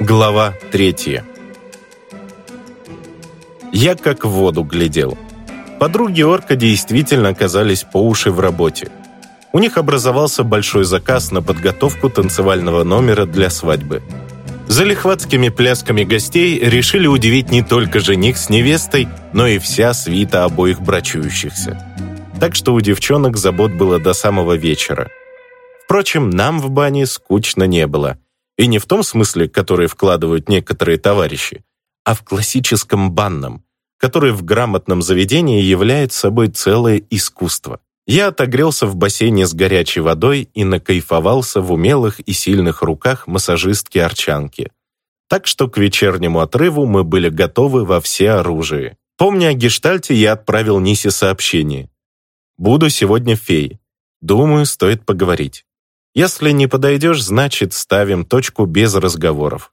Глава третья. Я как в воду глядел. Подруги Орка действительно оказались по уши в работе. У них образовался большой заказ на подготовку танцевального номера для свадьбы. За лихватскими плясками гостей решили удивить не только жених с невестой, но и вся свита обоих брачующихся. Так что у девчонок забот было до самого вечера. Впрочем, нам в бане скучно не было. И не в том смысле, который вкладывают некоторые товарищи, а в классическом банном, который в грамотном заведении является собой целое искусство. Я отогрелся в бассейне с горячей водой и накайфовался в умелых и сильных руках массажистки-арчанки. Так что к вечернему отрыву мы были готовы во все оружие. Помня о гештальте, я отправил Нисе сообщение. «Буду сегодня фей. Думаю, стоит поговорить. Если не подойдешь, значит, ставим точку без разговоров».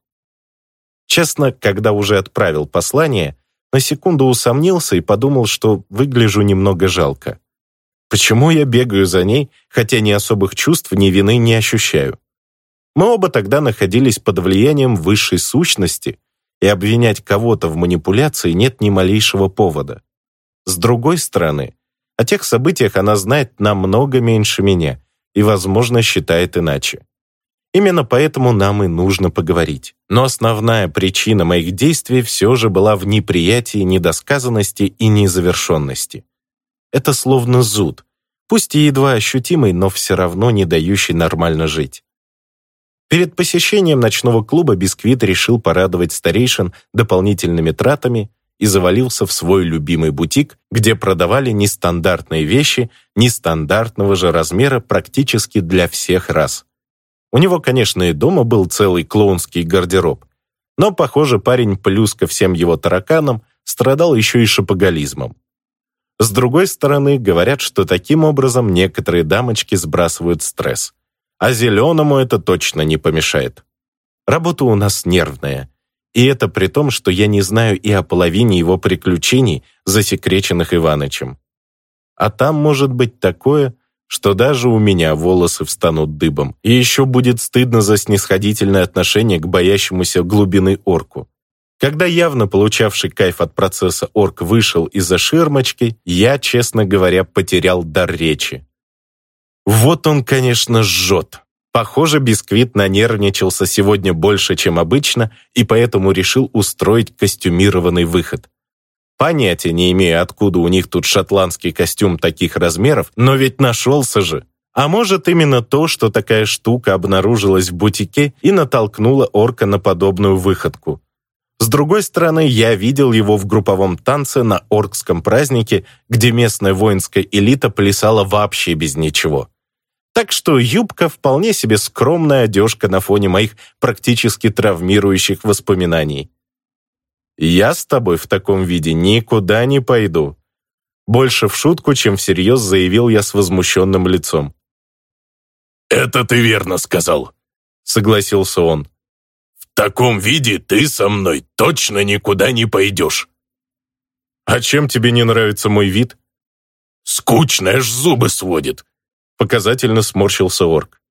Честно, когда уже отправил послание, на секунду усомнился и подумал, что выгляжу немного жалко. Почему я бегаю за ней, хотя ни особых чувств, ни вины не ощущаю? Мы оба тогда находились под влиянием высшей сущности, и обвинять кого-то в манипуляции нет ни малейшего повода. С другой стороны, о тех событиях она знает намного меньше меня и, возможно, считает иначе. Именно поэтому нам и нужно поговорить. Но основная причина моих действий все же была в неприятии, недосказанности и незавершенности. Это словно зуд, пусть и едва ощутимый, но все равно не дающий нормально жить. Перед посещением ночного клуба Бисквит решил порадовать старейшин дополнительными тратами и завалился в свой любимый бутик, где продавали нестандартные вещи нестандартного же размера практически для всех раз. У него, конечно, и дома был целый клоунский гардероб, но, похоже, парень плюс ко всем его тараканам страдал еще и шопоголизмом. С другой стороны, говорят, что таким образом некоторые дамочки сбрасывают стресс. А зеленому это точно не помешает. Работа у нас нервная. И это при том, что я не знаю и о половине его приключений, засекреченных Иванычем. А там может быть такое, что даже у меня волосы встанут дыбом, и еще будет стыдно за снисходительное отношение к боящемуся глубины орку. Когда явно получавший кайф от процесса орк вышел из-за ширмочки, я, честно говоря, потерял дар речи. Вот он, конечно, жжет. Похоже, Бисквит нанервничался сегодня больше, чем обычно, и поэтому решил устроить костюмированный выход. Понятия не имея, откуда у них тут шотландский костюм таких размеров, но ведь нашелся же. А может, именно то, что такая штука обнаружилась в бутике и натолкнула орка на подобную выходку. С другой стороны, я видел его в групповом танце на оркском празднике, где местная воинская элита плясала вообще без ничего. Так что юбка вполне себе скромная одежка на фоне моих практически травмирующих воспоминаний. Я с тобой в таком виде никуда не пойду. Больше в шутку, чем всерьез заявил я с возмущенным лицом. «Это ты верно сказал», — согласился он. В таком виде ты со мной точно никуда не пойдешь. А чем тебе не нравится мой вид? Скучно, аж зубы сводит. Показательно сморщился орк.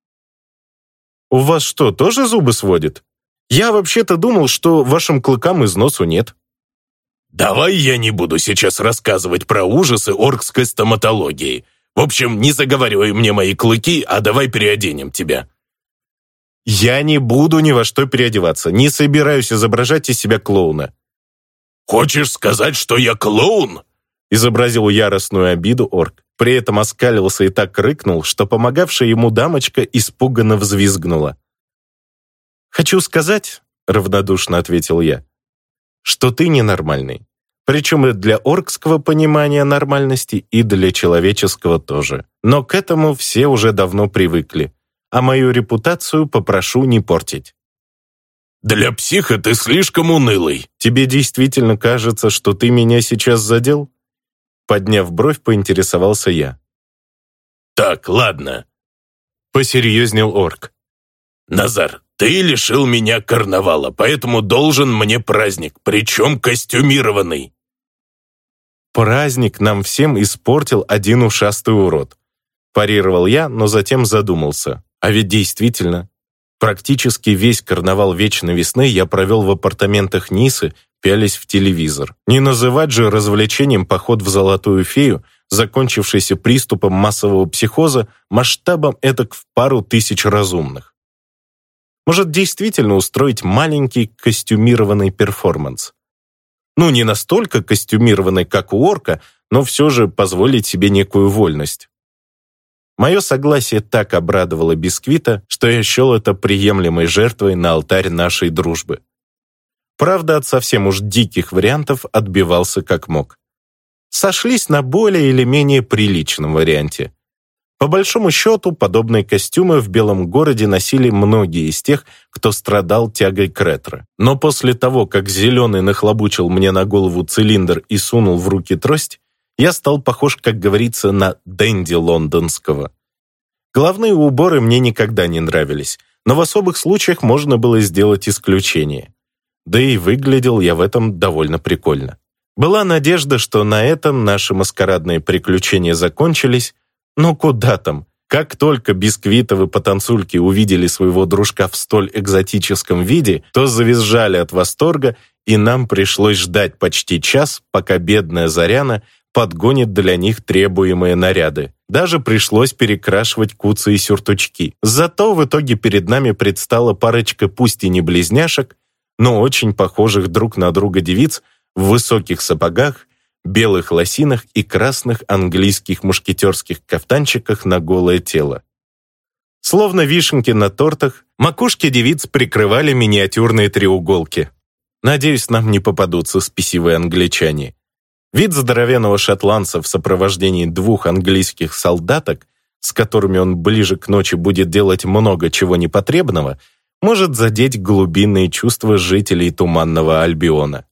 У вас что, тоже зубы сводит? Я вообще-то думал, что вашим клыкам износу нет. Давай я не буду сейчас рассказывать про ужасы оркской стоматологии. В общем, не заговаривай мне мои клыки, а давай переоденем тебя. Я не буду ни во что переодеваться, не собираюсь изображать из себя клоуна. Хочешь сказать, что я клоун? Изобразил яростную обиду орк. При этом оскалился и так рыкнул, что помогавшая ему дамочка испуганно взвизгнула. «Хочу сказать», — равнодушно ответил я, «что ты ненормальный. Причем и для оркского понимания нормальности, и для человеческого тоже. Но к этому все уже давно привыкли а мою репутацию попрошу не портить». «Для психа ты слишком унылый». «Тебе действительно кажется, что ты меня сейчас задел?» Подняв бровь, поинтересовался я. «Так, ладно», — посерьезнел орк. «Назар, ты лишил меня карнавала, поэтому должен мне праздник, причем костюмированный». «Праздник нам всем испортил один ушастый урод», парировал я, но затем задумался. А ведь действительно, Практически весь карнавал Вечной Весны я провел в апартаментах Нисы, пялись в телевизор. Не называть же развлечением поход в Золотую Фею, закончившийся приступом массового психоза масштабом этак в пару тысяч разумных. Может, действительно устроить маленький костюмированный перформанс. Ну, не настолько костюмированный, как у орка, но все же позволить себе некую вольность. Мое согласие так обрадовало Бисквита, что я счел это приемлемой жертвой на алтарь нашей дружбы. Правда, от совсем уж диких вариантов отбивался как мог. Сошлись на более или менее приличном варианте. По большому счету, подобные костюмы в Белом городе носили многие из тех, кто страдал тягой к ретро. Но после того, как Зеленый нахлобучил мне на голову цилиндр и сунул в руки трость, я стал похож, как говорится, на Дэнди лондонского. Головные уборы мне никогда не нравились, но в особых случаях можно было сделать исключение. Да и выглядел я в этом довольно прикольно. Была надежда, что на этом наши маскарадные приключения закончились, но куда там? Как только бисквитовы потанцульки увидели своего дружка в столь экзотическом виде, то завизжали от восторга, и нам пришлось ждать почти час, пока бедная Заряна подгонит для них требуемые наряды. Даже пришлось перекрашивать куцы и сюртучки. Зато в итоге перед нами предстала парочка пусть и не близняшек, но очень похожих друг на друга девиц в высоких сапогах, белых лосинах и красных английских мушкетерских кафтанчиках на голое тело. Словно вишенки на тортах, макушки девиц прикрывали миниатюрные треуголки. Надеюсь, нам не попадутся спесивые англичане. Вид здоровенного шотландца в сопровождении двух английских солдаток, с которыми он ближе к ночи будет делать много чего непотребного, может задеть глубинные чувства жителей Туманного Альбиона.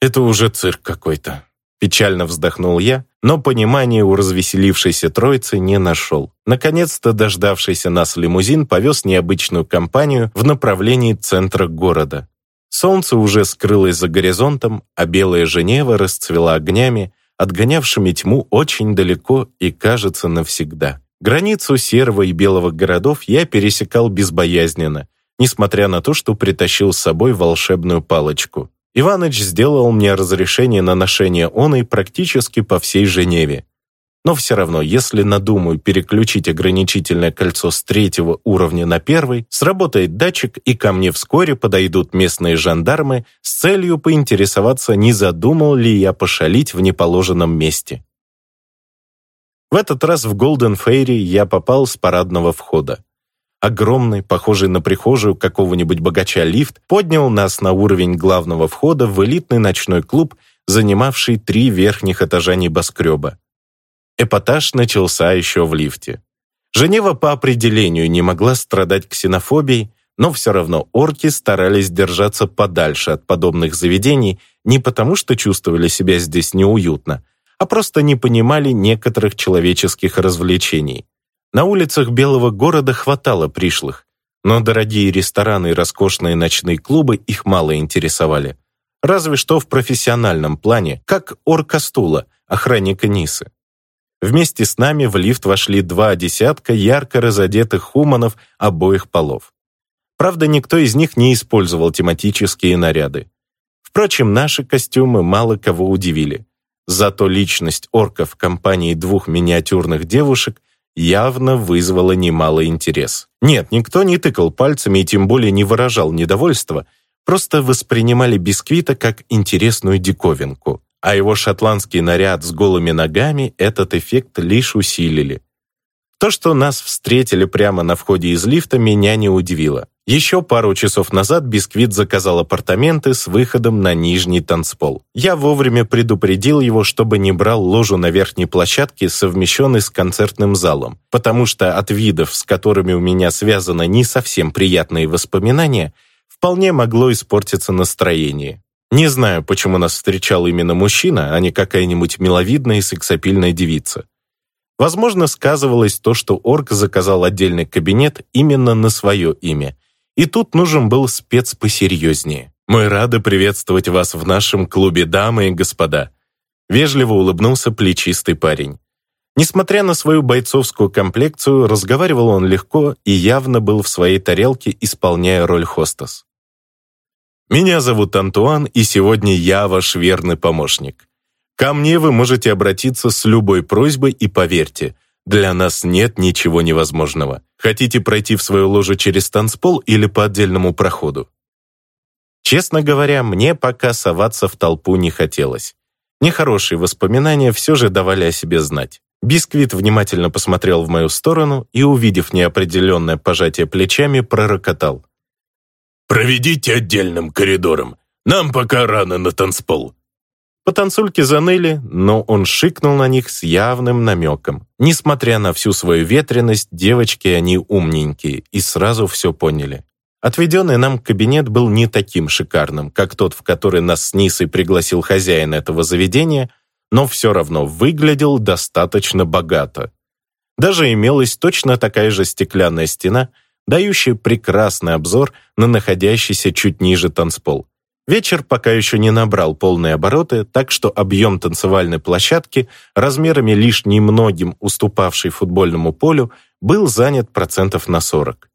«Это уже цирк какой-то», — печально вздохнул я, но понимания у развеселившейся троицы не нашел. Наконец-то дождавшийся нас лимузин повез необычную компанию в направлении центра города. Солнце уже скрылось за горизонтом, а белая Женева расцвела огнями, отгонявшими тьму очень далеко и, кажется, навсегда. Границу серого и белого городов я пересекал безбоязненно, несмотря на то, что притащил с собой волшебную палочку. Иваныч сделал мне разрешение на ношение оной практически по всей Женеве. Но все равно, если надумаю переключить ограничительное кольцо с третьего уровня на первый, сработает датчик, и ко мне вскоре подойдут местные жандармы с целью поинтересоваться, не задумал ли я пошалить в неположенном месте. В этот раз в Голден Фейри я попал с парадного входа. Огромный, похожий на прихожую какого-нибудь богача лифт, поднял нас на уровень главного входа в элитный ночной клуб, занимавший три верхних этажа небоскреба. Эпатаж начался еще в лифте. Женева по определению не могла страдать ксенофобией, но все равно орки старались держаться подальше от подобных заведений не потому, что чувствовали себя здесь неуютно, а просто не понимали некоторых человеческих развлечений. На улицах Белого города хватало пришлых, но дорогие рестораны и роскошные ночные клубы их мало интересовали. Разве что в профессиональном плане, как орка стула, охранника Нисы. Вместе с нами в лифт вошли два десятка ярко разодетых хуманов обоих полов. Правда, никто из них не использовал тематические наряды. Впрочем, наши костюмы мало кого удивили. Зато личность орка в компании двух миниатюрных девушек явно вызвала немалый интерес. Нет, никто не тыкал пальцами и тем более не выражал недовольства, просто воспринимали бисквита как интересную диковинку а его шотландский наряд с голыми ногами этот эффект лишь усилили. То, что нас встретили прямо на входе из лифта, меня не удивило. Еще пару часов назад Бисквит заказал апартаменты с выходом на нижний танцпол. Я вовремя предупредил его, чтобы не брал ложу на верхней площадке, совмещенной с концертным залом, потому что от видов, с которыми у меня связаны не совсем приятные воспоминания, вполне могло испортиться настроение. Не знаю, почему нас встречал именно мужчина, а не какая-нибудь миловидная и сексапильная девица. Возможно, сказывалось то, что орк заказал отдельный кабинет именно на свое имя. И тут нужен был спец посерьезнее. «Мы рады приветствовать вас в нашем клубе, дамы и господа», вежливо улыбнулся плечистый парень. Несмотря на свою бойцовскую комплекцию, разговаривал он легко и явно был в своей тарелке, исполняя роль хостес. «Меня зовут Антуан, и сегодня я ваш верный помощник. Ко мне вы можете обратиться с любой просьбой, и поверьте, для нас нет ничего невозможного. Хотите пройти в свою ложу через танцпол или по отдельному проходу?» Честно говоря, мне пока соваться в толпу не хотелось. Нехорошие воспоминания все же давали о себе знать. Бисквит внимательно посмотрел в мою сторону и, увидев неопределенное пожатие плечами, пророкотал. «Проведите отдельным коридором. Нам пока рано на танцпол». Потанцульки заныли, но он шикнул на них с явным намеком. Несмотря на всю свою ветренность, девочки они умненькие и сразу все поняли. Отведенный нам кабинет был не таким шикарным, как тот, в который нас с Нисой пригласил хозяин этого заведения, но все равно выглядел достаточно богато. Даже имелась точно такая же стеклянная стена, дающая прекрасный обзор на находящийся чуть ниже танцпол. Вечер пока еще не набрал полные обороты, так что объем танцевальной площадки, размерами лишь немногим уступавший футбольному полю, был занят процентов на 40.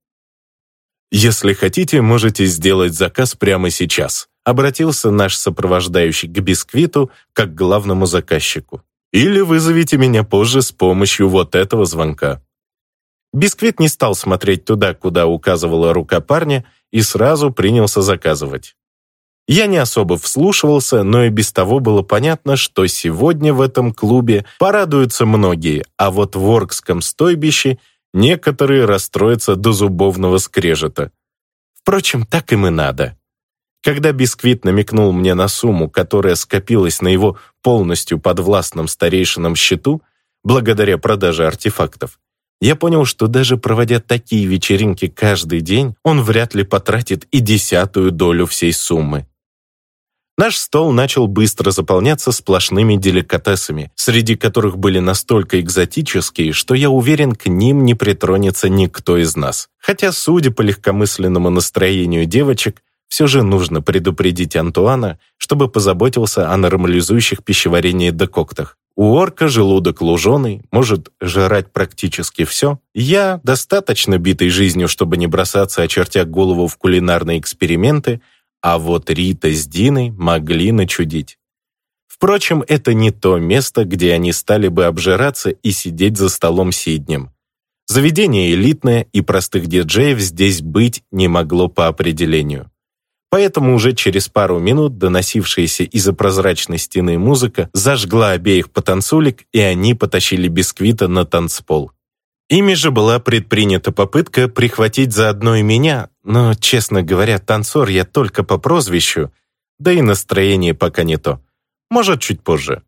«Если хотите, можете сделать заказ прямо сейчас», обратился наш сопровождающий к бисквиту как главному заказчику. «Или вызовите меня позже с помощью вот этого звонка». Бисквит не стал смотреть туда, куда указывала рука парня, и сразу принялся заказывать. Я не особо вслушивался, но и без того было понятно, что сегодня в этом клубе порадуются многие, а вот в Оркском стойбище некоторые расстроятся до зубовного скрежета. Впрочем, так им и надо. Когда Бисквит намекнул мне на сумму, которая скопилась на его полностью подвластном старейшинам счету, благодаря продаже артефактов, я понял, что даже проводя такие вечеринки каждый день, он вряд ли потратит и десятую долю всей суммы. Наш стол начал быстро заполняться сплошными деликатесами, среди которых были настолько экзотические, что я уверен, к ним не притронется никто из нас. Хотя, судя по легкомысленному настроению девочек, все же нужно предупредить Антуана, чтобы позаботился о нормализующих пищеварение декоктах. У орка желудок луженый, может жрать практически все. Я, достаточно битый жизнью, чтобы не бросаться, очертя голову в кулинарные эксперименты, а вот Рита с Диной могли начудить. Впрочем, это не то место, где они стали бы обжираться и сидеть за столом сиднем. Заведение элитное, и простых диджеев здесь быть не могло по определению. Поэтому уже через пару минут доносившаяся из-за прозрачной стены музыка зажгла обеих потанцулек, и они потащили бисквита на танцпол. Ими же была предпринята попытка прихватить заодно и меня, но, честно говоря, танцор я только по прозвищу, да и настроение пока не то. Может, чуть позже.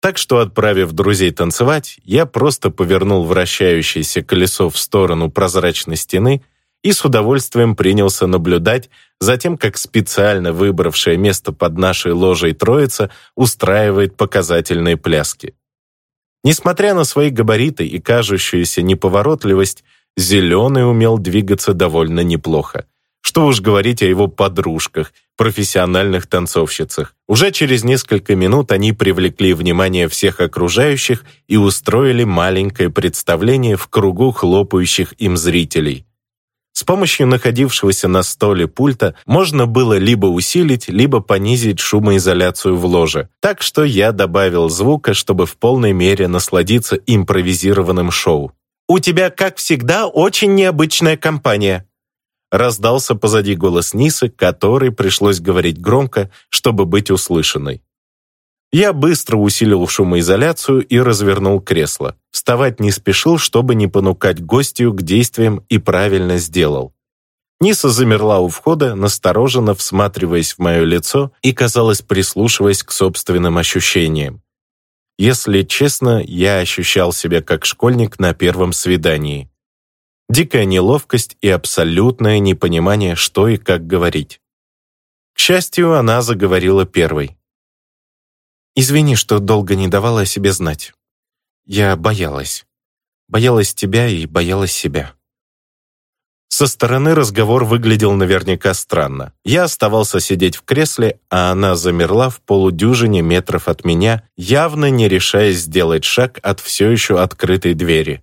Так что, отправив друзей танцевать, я просто повернул вращающееся колесо в сторону прозрачной стены и с удовольствием принялся наблюдать за тем, как специально выбравшее место под нашей ложей троица устраивает показательные пляски. Несмотря на свои габариты и кажущуюся неповоротливость, Зеленый умел двигаться довольно неплохо. Что уж говорить о его подружках, профессиональных танцовщицах. Уже через несколько минут они привлекли внимание всех окружающих и устроили маленькое представление в кругу хлопающих им зрителей. С помощью находившегося на столе пульта можно было либо усилить, либо понизить шумоизоляцию в ложе. Так что я добавил звука, чтобы в полной мере насладиться импровизированным шоу. «У тебя, как всегда, очень необычная компания», раздался позади голос Нисы, который пришлось говорить громко, чтобы быть услышанной. Я быстро усилил шумоизоляцию и развернул кресло. Вставать не спешил, чтобы не понукать гостью к действиям и правильно сделал. Ниса замерла у входа, настороженно всматриваясь в мое лицо и, казалось, прислушиваясь к собственным ощущениям. Если честно, я ощущал себя как школьник на первом свидании. Дикая неловкость и абсолютное непонимание, что и как говорить. К счастью, она заговорила первой. Извини, что долго не давала о себе знать. Я боялась. Боялась тебя и боялась себя. Со стороны разговор выглядел наверняка странно. Я оставался сидеть в кресле, а она замерла в полудюжине метров от меня, явно не решаясь сделать шаг от все еще открытой двери.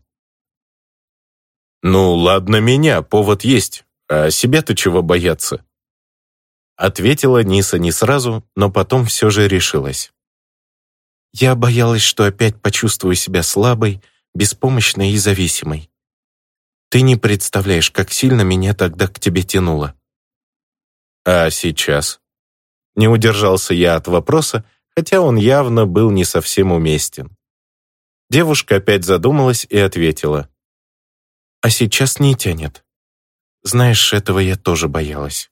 «Ну, ладно меня, повод есть. А себе-то чего бояться?» Ответила Ниса не сразу, но потом все же решилась. «Я боялась, что опять почувствую себя слабой, беспомощной и зависимой. Ты не представляешь, как сильно меня тогда к тебе тянуло. А сейчас? Не удержался я от вопроса, хотя он явно был не совсем уместен. Девушка опять задумалась и ответила. А сейчас не тянет. Знаешь, этого я тоже боялась.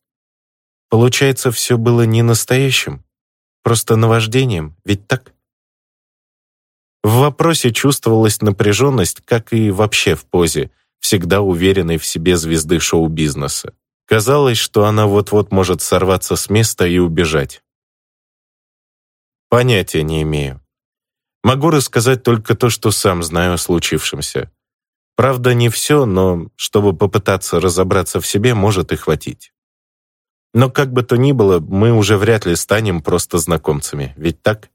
Получается, все было не настоящим, просто наваждением, ведь так? В вопросе чувствовалась напряженность, как и вообще в позе, всегда уверенной в себе звезды шоу-бизнеса. Казалось, что она вот-вот может сорваться с места и убежать. Понятия не имею. Могу рассказать только то, что сам знаю о случившемся. Правда, не все, но чтобы попытаться разобраться в себе, может и хватить. Но как бы то ни было, мы уже вряд ли станем просто знакомцами, ведь так?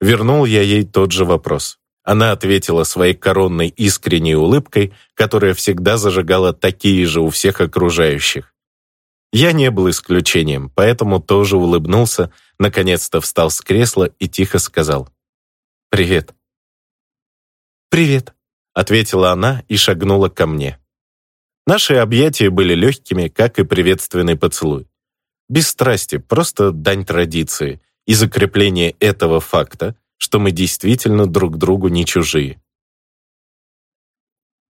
Вернул я ей тот же вопрос. Она ответила своей коронной искренней улыбкой, которая всегда зажигала такие же у всех окружающих. Я не был исключением, поэтому тоже улыбнулся, наконец-то встал с кресла и тихо сказал «Привет». «Привет», — ответила она и шагнула ко мне. Наши объятия были легкими, как и приветственный поцелуй. Без страсти, просто дань традиции и закрепление этого факта, что мы действительно друг другу не чужие.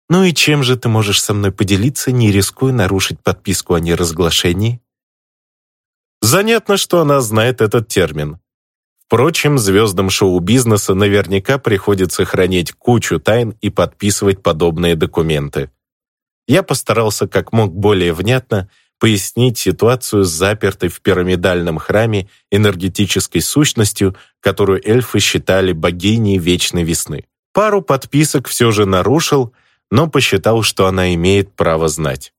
«Ну и чем же ты можешь со мной поделиться, не рискуя нарушить подписку о неразглашении?» Занятно, что она знает этот термин. Впрочем, звездам шоу-бизнеса наверняка приходится хранить кучу тайн и подписывать подобные документы. Я постарался как мог более внятно пояснить ситуацию с запертой в пирамидальном храме энергетической сущностью, которую эльфы считали богиней вечной весны. Пару подписок все же нарушил, но посчитал, что она имеет право знать.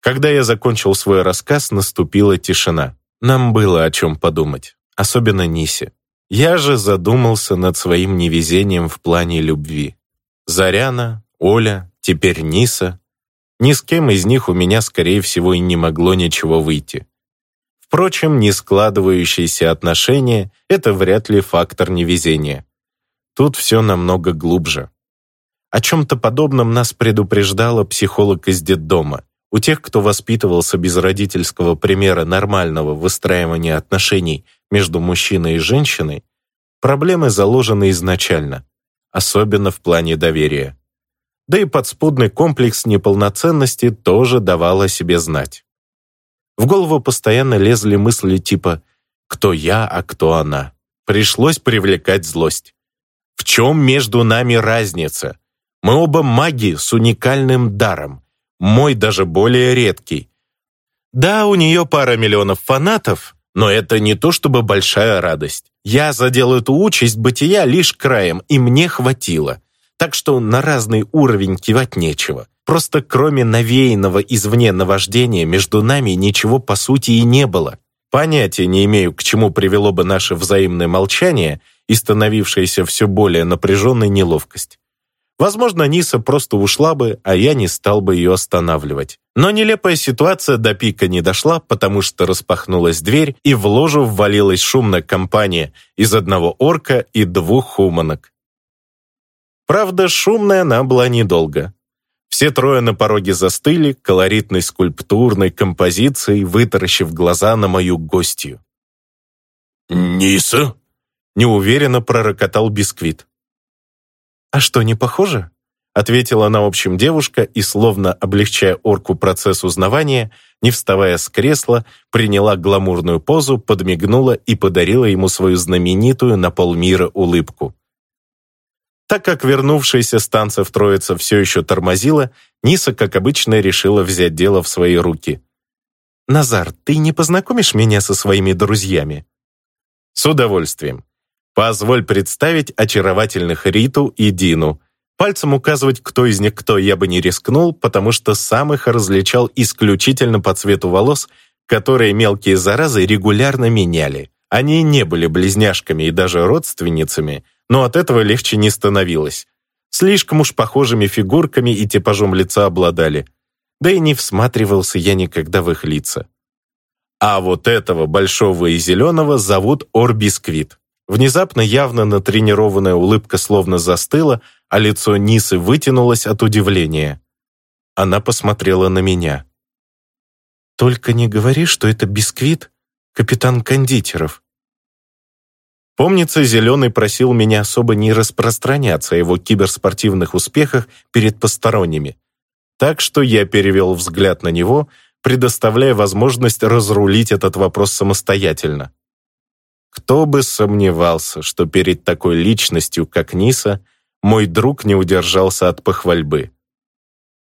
Когда я закончил свой рассказ, наступила тишина. Нам было о чем подумать, особенно Нисе. Я же задумался над своим невезением в плане любви. Заряна, Оля, теперь Ниса ни с кем из них у меня, скорее всего, и не могло ничего выйти. Впрочем, не складывающиеся отношения – это вряд ли фактор невезения. Тут все намного глубже. О чем-то подобном нас предупреждала психолог из детдома. У тех, кто воспитывался без родительского примера нормального выстраивания отношений между мужчиной и женщиной, проблемы заложены изначально, особенно в плане доверия да и подспудный комплекс неполноценности тоже давал о себе знать. В голову постоянно лезли мысли типа «кто я, а кто она?». Пришлось привлекать злость. В чем между нами разница? Мы оба маги с уникальным даром. Мой даже более редкий. Да, у нее пара миллионов фанатов, но это не то чтобы большая радость. Я задел эту участь бытия лишь краем, и мне хватило. Так что на разный уровень кивать нечего. Просто кроме навеянного извне наваждения между нами ничего по сути и не было. Понятия не имею, к чему привело бы наше взаимное молчание и становившаяся все более напряженной неловкость. Возможно, Ниса просто ушла бы, а я не стал бы ее останавливать. Но нелепая ситуация до пика не дошла, потому что распахнулась дверь, и в ложу ввалилась шумная компания из одного орка и двух хуманок. Правда, шумная она была недолго. Все трое на пороге застыли, колоритной скульптурной композицией, вытаращив глаза на мою гостью. «Ниса?» — неуверенно пророкотал бисквит. «А что, не похоже?» — ответила на общем девушка и, словно облегчая орку процесс узнавания, не вставая с кресла, приняла гламурную позу, подмигнула и подарила ему свою знаменитую на полмира улыбку. Так как вернувшаяся с танцев троица все еще тормозила, Ниса, как обычно, решила взять дело в свои руки. «Назар, ты не познакомишь меня со своими друзьями?» «С удовольствием. Позволь представить очаровательных Риту и Дину. Пальцем указывать, кто из них кто, я бы не рискнул, потому что сам их различал исключительно по цвету волос, которые мелкие заразы регулярно меняли. Они не были близняшками и даже родственницами, но от этого легче не становилось. Слишком уж похожими фигурками и типажом лица обладали. Да и не всматривался я никогда в их лица. А вот этого большого и зеленого зовут Орбисквит. Внезапно явно натренированная улыбка словно застыла, а лицо Нисы вытянулось от удивления. Она посмотрела на меня. «Только не говори, что это бисквит, капитан кондитеров». Помнится, Зеленый просил меня особо не распространяться о его киберспортивных успехах перед посторонними. Так что я перевел взгляд на него, предоставляя возможность разрулить этот вопрос самостоятельно. Кто бы сомневался, что перед такой личностью, как Ниса, мой друг не удержался от похвальбы.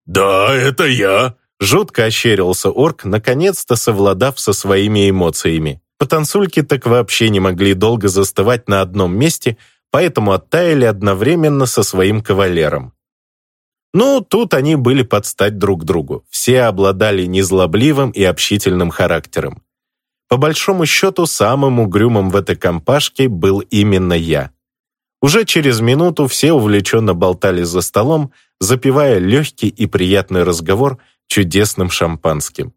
«Да, это я!» Жутко ощерился орк, наконец-то совладав со своими эмоциями. Потанцульки так вообще не могли долго застывать на одном месте, поэтому оттаяли одновременно со своим кавалером. Ну, тут они были под стать друг другу. Все обладали незлобливым и общительным характером. По большому счету, самым угрюмым в этой компашке был именно я. Уже через минуту все увлеченно болтали за столом, запивая легкий и приятный разговор чудесным шампанским.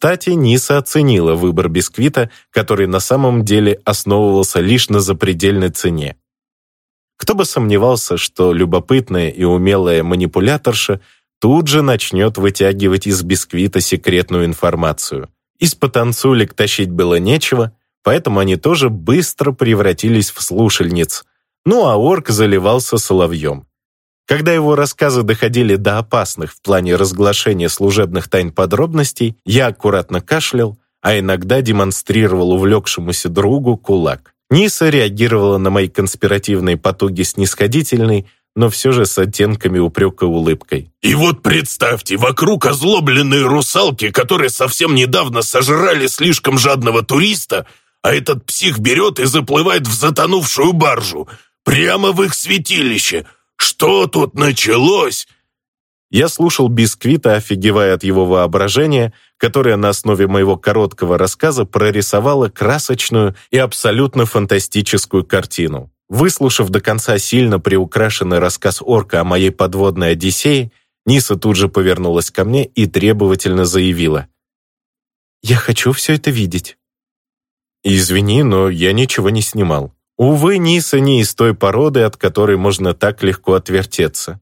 Кстати, Ниса оценила выбор бисквита, который на самом деле основывался лишь на запредельной цене. Кто бы сомневался, что любопытная и умелая манипуляторша тут же начнет вытягивать из бисквита секретную информацию. Из потанцулек тащить было нечего, поэтому они тоже быстро превратились в слушальниц, ну а орк заливался соловьем. Когда его рассказы доходили до опасных в плане разглашения служебных тайн подробностей, я аккуратно кашлял, а иногда демонстрировал увлекшемуся другу кулак. Ниса реагировала на мои конспиративные потуги снисходительной, но все же с оттенками упрека улыбкой. «И вот представьте, вокруг озлобленные русалки, которые совсем недавно сожрали слишком жадного туриста, а этот псих берет и заплывает в затонувшую баржу. Прямо в их святилище! Что тут началось?» Я слушал Бисквита, офигевая от его воображения, которое на основе моего короткого рассказа прорисовало красочную и абсолютно фантастическую картину. Выслушав до конца сильно приукрашенный рассказ орка о моей подводной Одиссее, Ниса тут же повернулась ко мне и требовательно заявила. «Я хочу все это видеть». «Извини, но я ничего не снимал. Увы, Ниса не из той породы, от которой можно так легко отвертеться.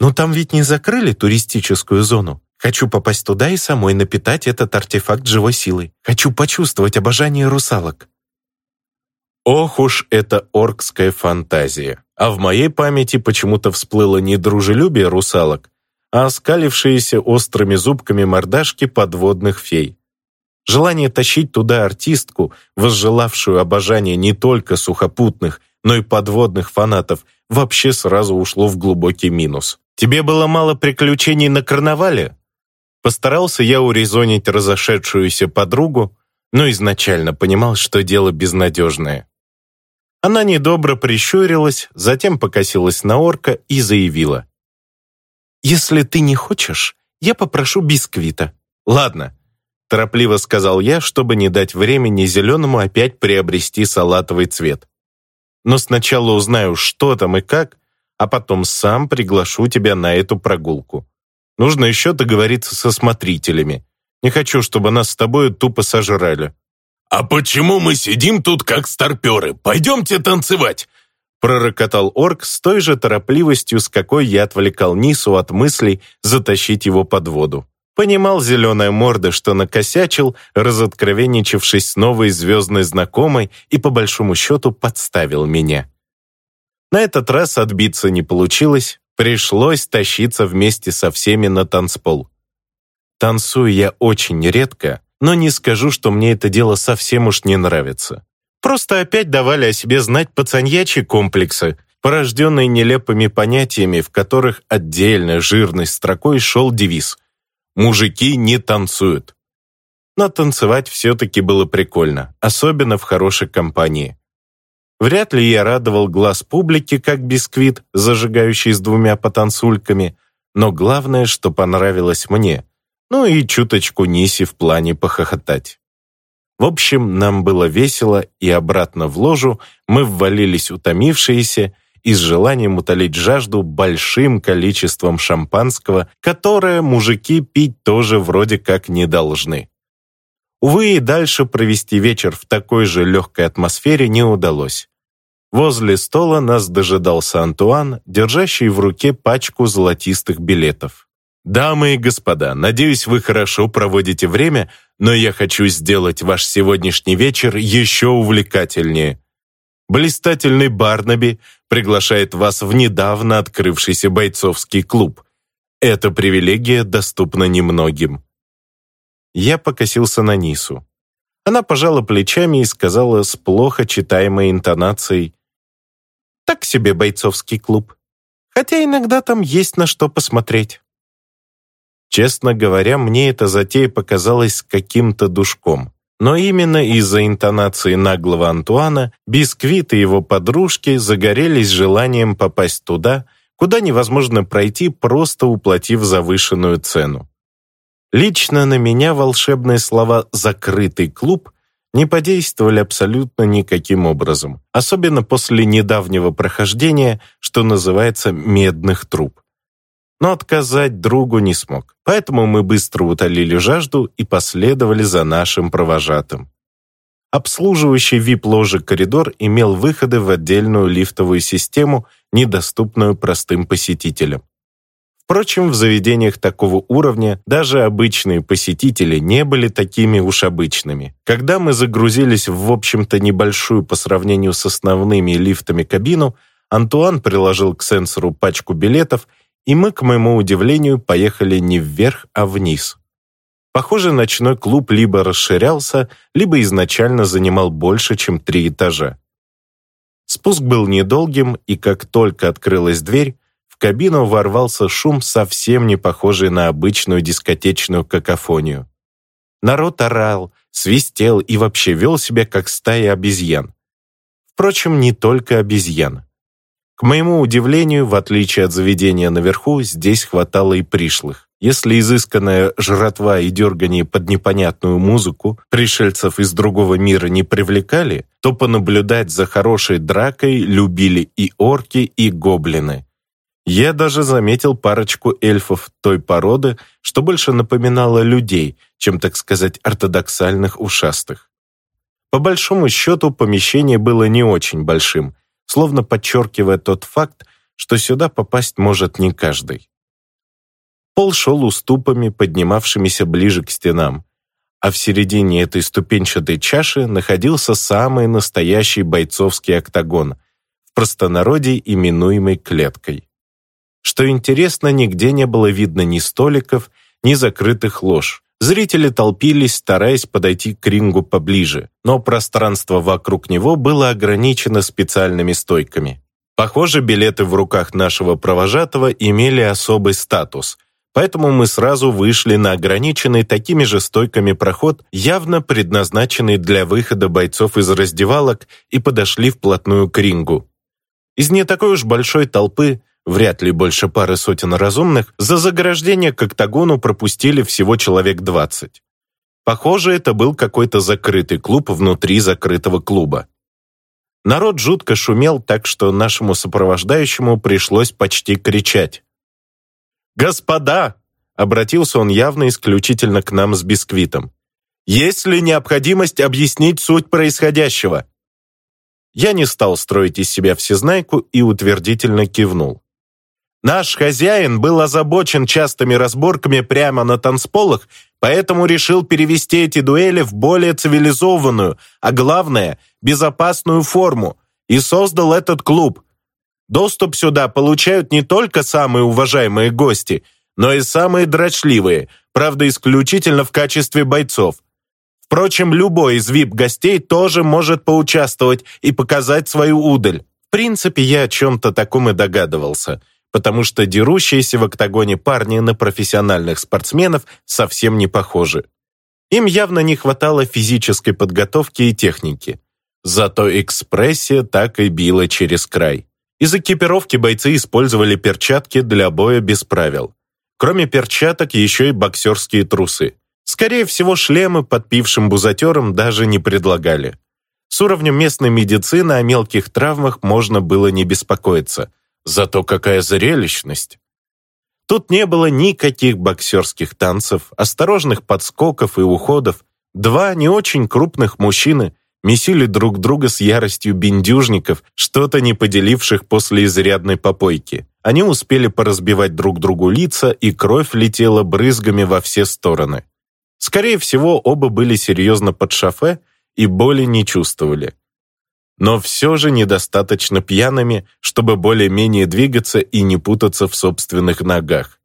Но там ведь не закрыли туристическую зону. Хочу попасть туда и самой напитать этот артефакт живой силой. Хочу почувствовать обожание русалок. Ох уж это оркская фантазия. А в моей памяти почему-то всплыло не дружелюбие русалок, а оскалившиеся острыми зубками мордашки подводных фей. Желание тащить туда артистку, возжелавшую обожание не только сухопутных, но и подводных фанатов, вообще сразу ушло в глубокий минус. «Тебе было мало приключений на карнавале?» Постарался я урезонить разошедшуюся подругу, но изначально понимал, что дело безнадежное. Она недобро прищурилась, затем покосилась на орка и заявила. «Если ты не хочешь, я попрошу бисквита». «Ладно, Торопливо сказал я, чтобы не дать времени зеленому опять приобрести салатовый цвет. Но сначала узнаю, что там и как, а потом сам приглашу тебя на эту прогулку. Нужно еще договориться со смотрителями. Не хочу, чтобы нас с тобой тупо сожрали». «А почему мы сидим тут как старперы? Пойдемте танцевать!» пророкотал орк с той же торопливостью, с какой я отвлекал Нису от мыслей затащить его под воду. Понимал зеленая морда, что накосячил, разоткровенничавшись с новой звездной знакомой и по большому счету подставил меня. На этот раз отбиться не получилось, пришлось тащиться вместе со всеми на танцпол. Танцую я очень редко, но не скажу, что мне это дело совсем уж не нравится. Просто опять давали о себе знать пацаньячьи комплексы, порожденные нелепыми понятиями, в которых отдельно жирной строкой шел девиз – Мужики не танцуют. Но танцевать все-таки было прикольно, особенно в хорошей компании. Вряд ли я радовал глаз публики, как бисквит, зажигающий с двумя потанцульками, но главное, что понравилось мне, ну и чуточку Ниси в плане похохотать. В общем, нам было весело, и обратно в ложу мы ввалились утомившиеся и с желанием утолить жажду большим количеством шампанского, которое мужики пить тоже вроде как не должны. Увы, и дальше провести вечер в такой же легкой атмосфере не удалось. Возле стола нас дожидался Антуан, держащий в руке пачку золотистых билетов. «Дамы и господа, надеюсь, вы хорошо проводите время, но я хочу сделать ваш сегодняшний вечер еще увлекательнее. Блистательный Барнаби приглашает вас в недавно открывшийся бойцовский клуб. Эта привилегия доступна немногим. Я покосился на Нису. Она пожала плечами и сказала с плохо читаемой интонацией «Так себе бойцовский клуб. Хотя иногда там есть на что посмотреть». Честно говоря, мне эта затея показалась каким-то душком. Но именно из-за интонации наглого Антуана Бисквит и его подружки загорелись желанием попасть туда, куда невозможно пройти, просто уплатив завышенную цену. Лично на меня волшебные слова «закрытый клуб» не подействовали абсолютно никаким образом, особенно после недавнего прохождения, что называется «медных труб». Но отказать другу не смог, поэтому мы быстро утолили жажду и последовали за нашим провожатым. Обслуживающий вип-ложи коридор имел выходы в отдельную лифтовую систему, недоступную простым посетителям. Впрочем, в заведениях такого уровня даже обычные посетители не были такими уж обычными. Когда мы загрузились в, в общем-то, небольшую по сравнению с основными лифтами кабину, Антуан приложил к сенсору пачку билетов, и мы, к моему удивлению, поехали не вверх, а вниз. Похоже, ночной клуб либо расширялся, либо изначально занимал больше, чем три этажа. Спуск был недолгим, и как только открылась дверь, в кабину ворвался шум, совсем не похожий на обычную дискотечную какофонию. Народ орал, свистел и вообще вел себя, как стая обезьян. Впрочем, не только обезьян. К моему удивлению, в отличие от заведения наверху, здесь хватало и пришлых. Если изысканная жратва и дергание под непонятную музыку пришельцев из другого мира не привлекали, то понаблюдать за хорошей дракой любили и орки, и гоблины. Я даже заметил парочку эльфов той породы, что больше напоминало людей, чем, так сказать, ортодоксальных ушастых. По большому счету, помещение было не очень большим, словно подчеркивая тот факт, что сюда попасть может не каждый. Пол шел уступами, поднимавшимися ближе к стенам, а в середине этой ступенчатой чаши находился самый настоящий бойцовский октагон, в простонародье именуемый клеткой. Что интересно, нигде не было видно ни столиков, ни закрытых лож. Зрители толпились, стараясь подойти к рингу поближе, но пространство вокруг него было ограничено специальными стойками. Похоже, билеты в руках нашего провожатого имели особый статус, поэтому мы сразу вышли на ограниченный такими же стойками проход, явно предназначенный для выхода бойцов из раздевалок, и подошли вплотную к рингу. Из не такой уж большой толпы вряд ли больше пары сотен разумных, за заграждение к октагону пропустили всего человек двадцать. Похоже, это был какой-то закрытый клуб внутри закрытого клуба. Народ жутко шумел, так что нашему сопровождающему пришлось почти кричать. «Господа!» — обратился он явно исключительно к нам с бисквитом. «Есть ли необходимость объяснить суть происходящего?» Я не стал строить из себя всезнайку и утвердительно кивнул. Наш хозяин был озабочен частыми разборками прямо на танцполах, поэтому решил перевести эти дуэли в более цивилизованную, а главное, безопасную форму, и создал этот клуб. Доступ сюда получают не только самые уважаемые гости, но и самые дрочливые, правда, исключительно в качестве бойцов. Впрочем, любой из VIP-гостей тоже может поучаствовать и показать свою удаль. В принципе, я о чем-то таком и догадывался – потому что дерущиеся в октагоне парни на профессиональных спортсменов совсем не похожи. Им явно не хватало физической подготовки и техники. Зато экспрессия так и била через край. Из экипировки бойцы использовали перчатки для боя без правил. Кроме перчаток, еще и боксерские трусы. Скорее всего, шлемы подпившим бузатерам даже не предлагали. С уровнем местной медицины о мелких травмах можно было не беспокоиться. Зато какая зрелищность! Тут не было никаких боксерских танцев, осторожных подскоков и уходов. Два не очень крупных мужчины месили друг друга с яростью бендюжников, что-то не поделивших после изрядной попойки. Они успели поразбивать друг другу лица, и кровь летела брызгами во все стороны. Скорее всего, оба были серьезно под шофе и боли не чувствовали. Но все же недостаточно пьяными, чтобы более-менее двигаться и не путаться в собственных ногах.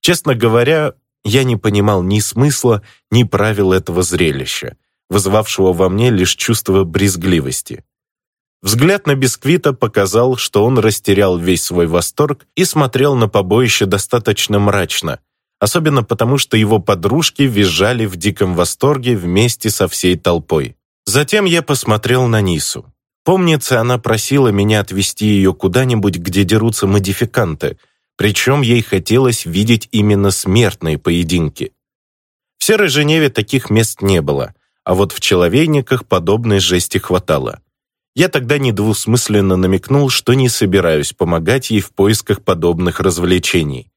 Честно говоря, я не понимал ни смысла, ни правил этого зрелища, вызывавшего во мне лишь чувство брезгливости. Взгляд на бисквита показал, что он растерял весь свой восторг и смотрел на побоище достаточно мрачно, особенно потому, что его подружки визжали в диком восторге вместе со всей толпой. Затем я посмотрел на Нису. Помнится, она просила меня отвезти ее куда-нибудь, где дерутся модификанты, причем ей хотелось видеть именно смертные поединки. В Серой Женеве таких мест не было, а вот в Человейниках подобной жести хватало. Я тогда недвусмысленно намекнул, что не собираюсь помогать ей в поисках подобных развлечений.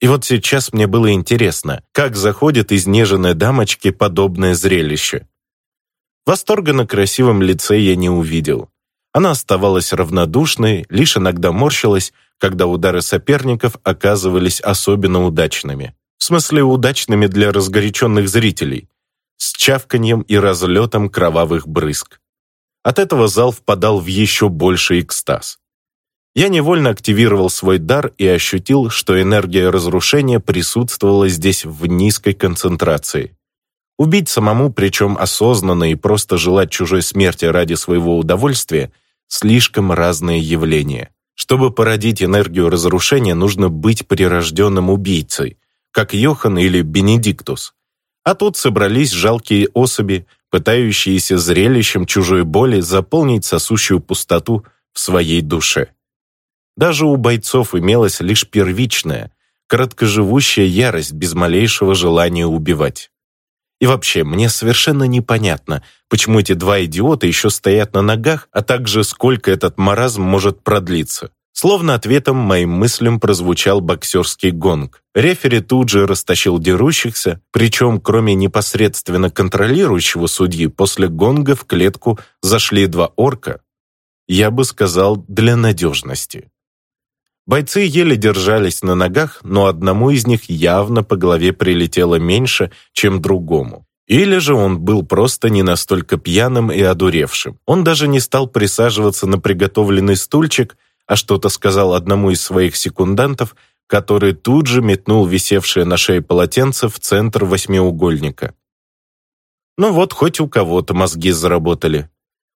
И вот сейчас мне было интересно, как заходит изнеженной дамочке подобное зрелище. Восторга на красивом лице я не увидел. Она оставалась равнодушной, лишь иногда морщилась, когда удары соперников оказывались особенно удачными. В смысле, удачными для разгоряченных зрителей, с чавканьем и разлетом кровавых брызг. От этого зал впадал в еще больший экстаз. Я невольно активировал свой дар и ощутил, что энергия разрушения присутствовала здесь в низкой концентрации. Убить самому, причем осознанно и просто желать чужой смерти ради своего удовольствия – слишком разные явления. Чтобы породить энергию разрушения, нужно быть прирожденным убийцей, как Йохан или Бенедиктус. А тут собрались жалкие особи, пытающиеся зрелищем чужой боли заполнить сосущую пустоту в своей душе. Даже у бойцов имелась лишь первичная, короткоживущая ярость без малейшего желания убивать. И вообще, мне совершенно непонятно, почему эти два идиота еще стоят на ногах, а также сколько этот маразм может продлиться. Словно ответом моим мыслям прозвучал боксерский гонг. Рефери тут же растащил дерущихся, причем кроме непосредственно контролирующего судьи, после гонга в клетку зашли два орка. Я бы сказал, для надежности. Бойцы еле держались на ногах, но одному из них явно по голове прилетело меньше, чем другому. Или же он был просто не настолько пьяным и одуревшим. Он даже не стал присаживаться на приготовленный стульчик, а что-то сказал одному из своих секундантов, который тут же метнул висевшее на шее полотенце в центр восьмиугольника. Ну вот, хоть у кого-то мозги заработали.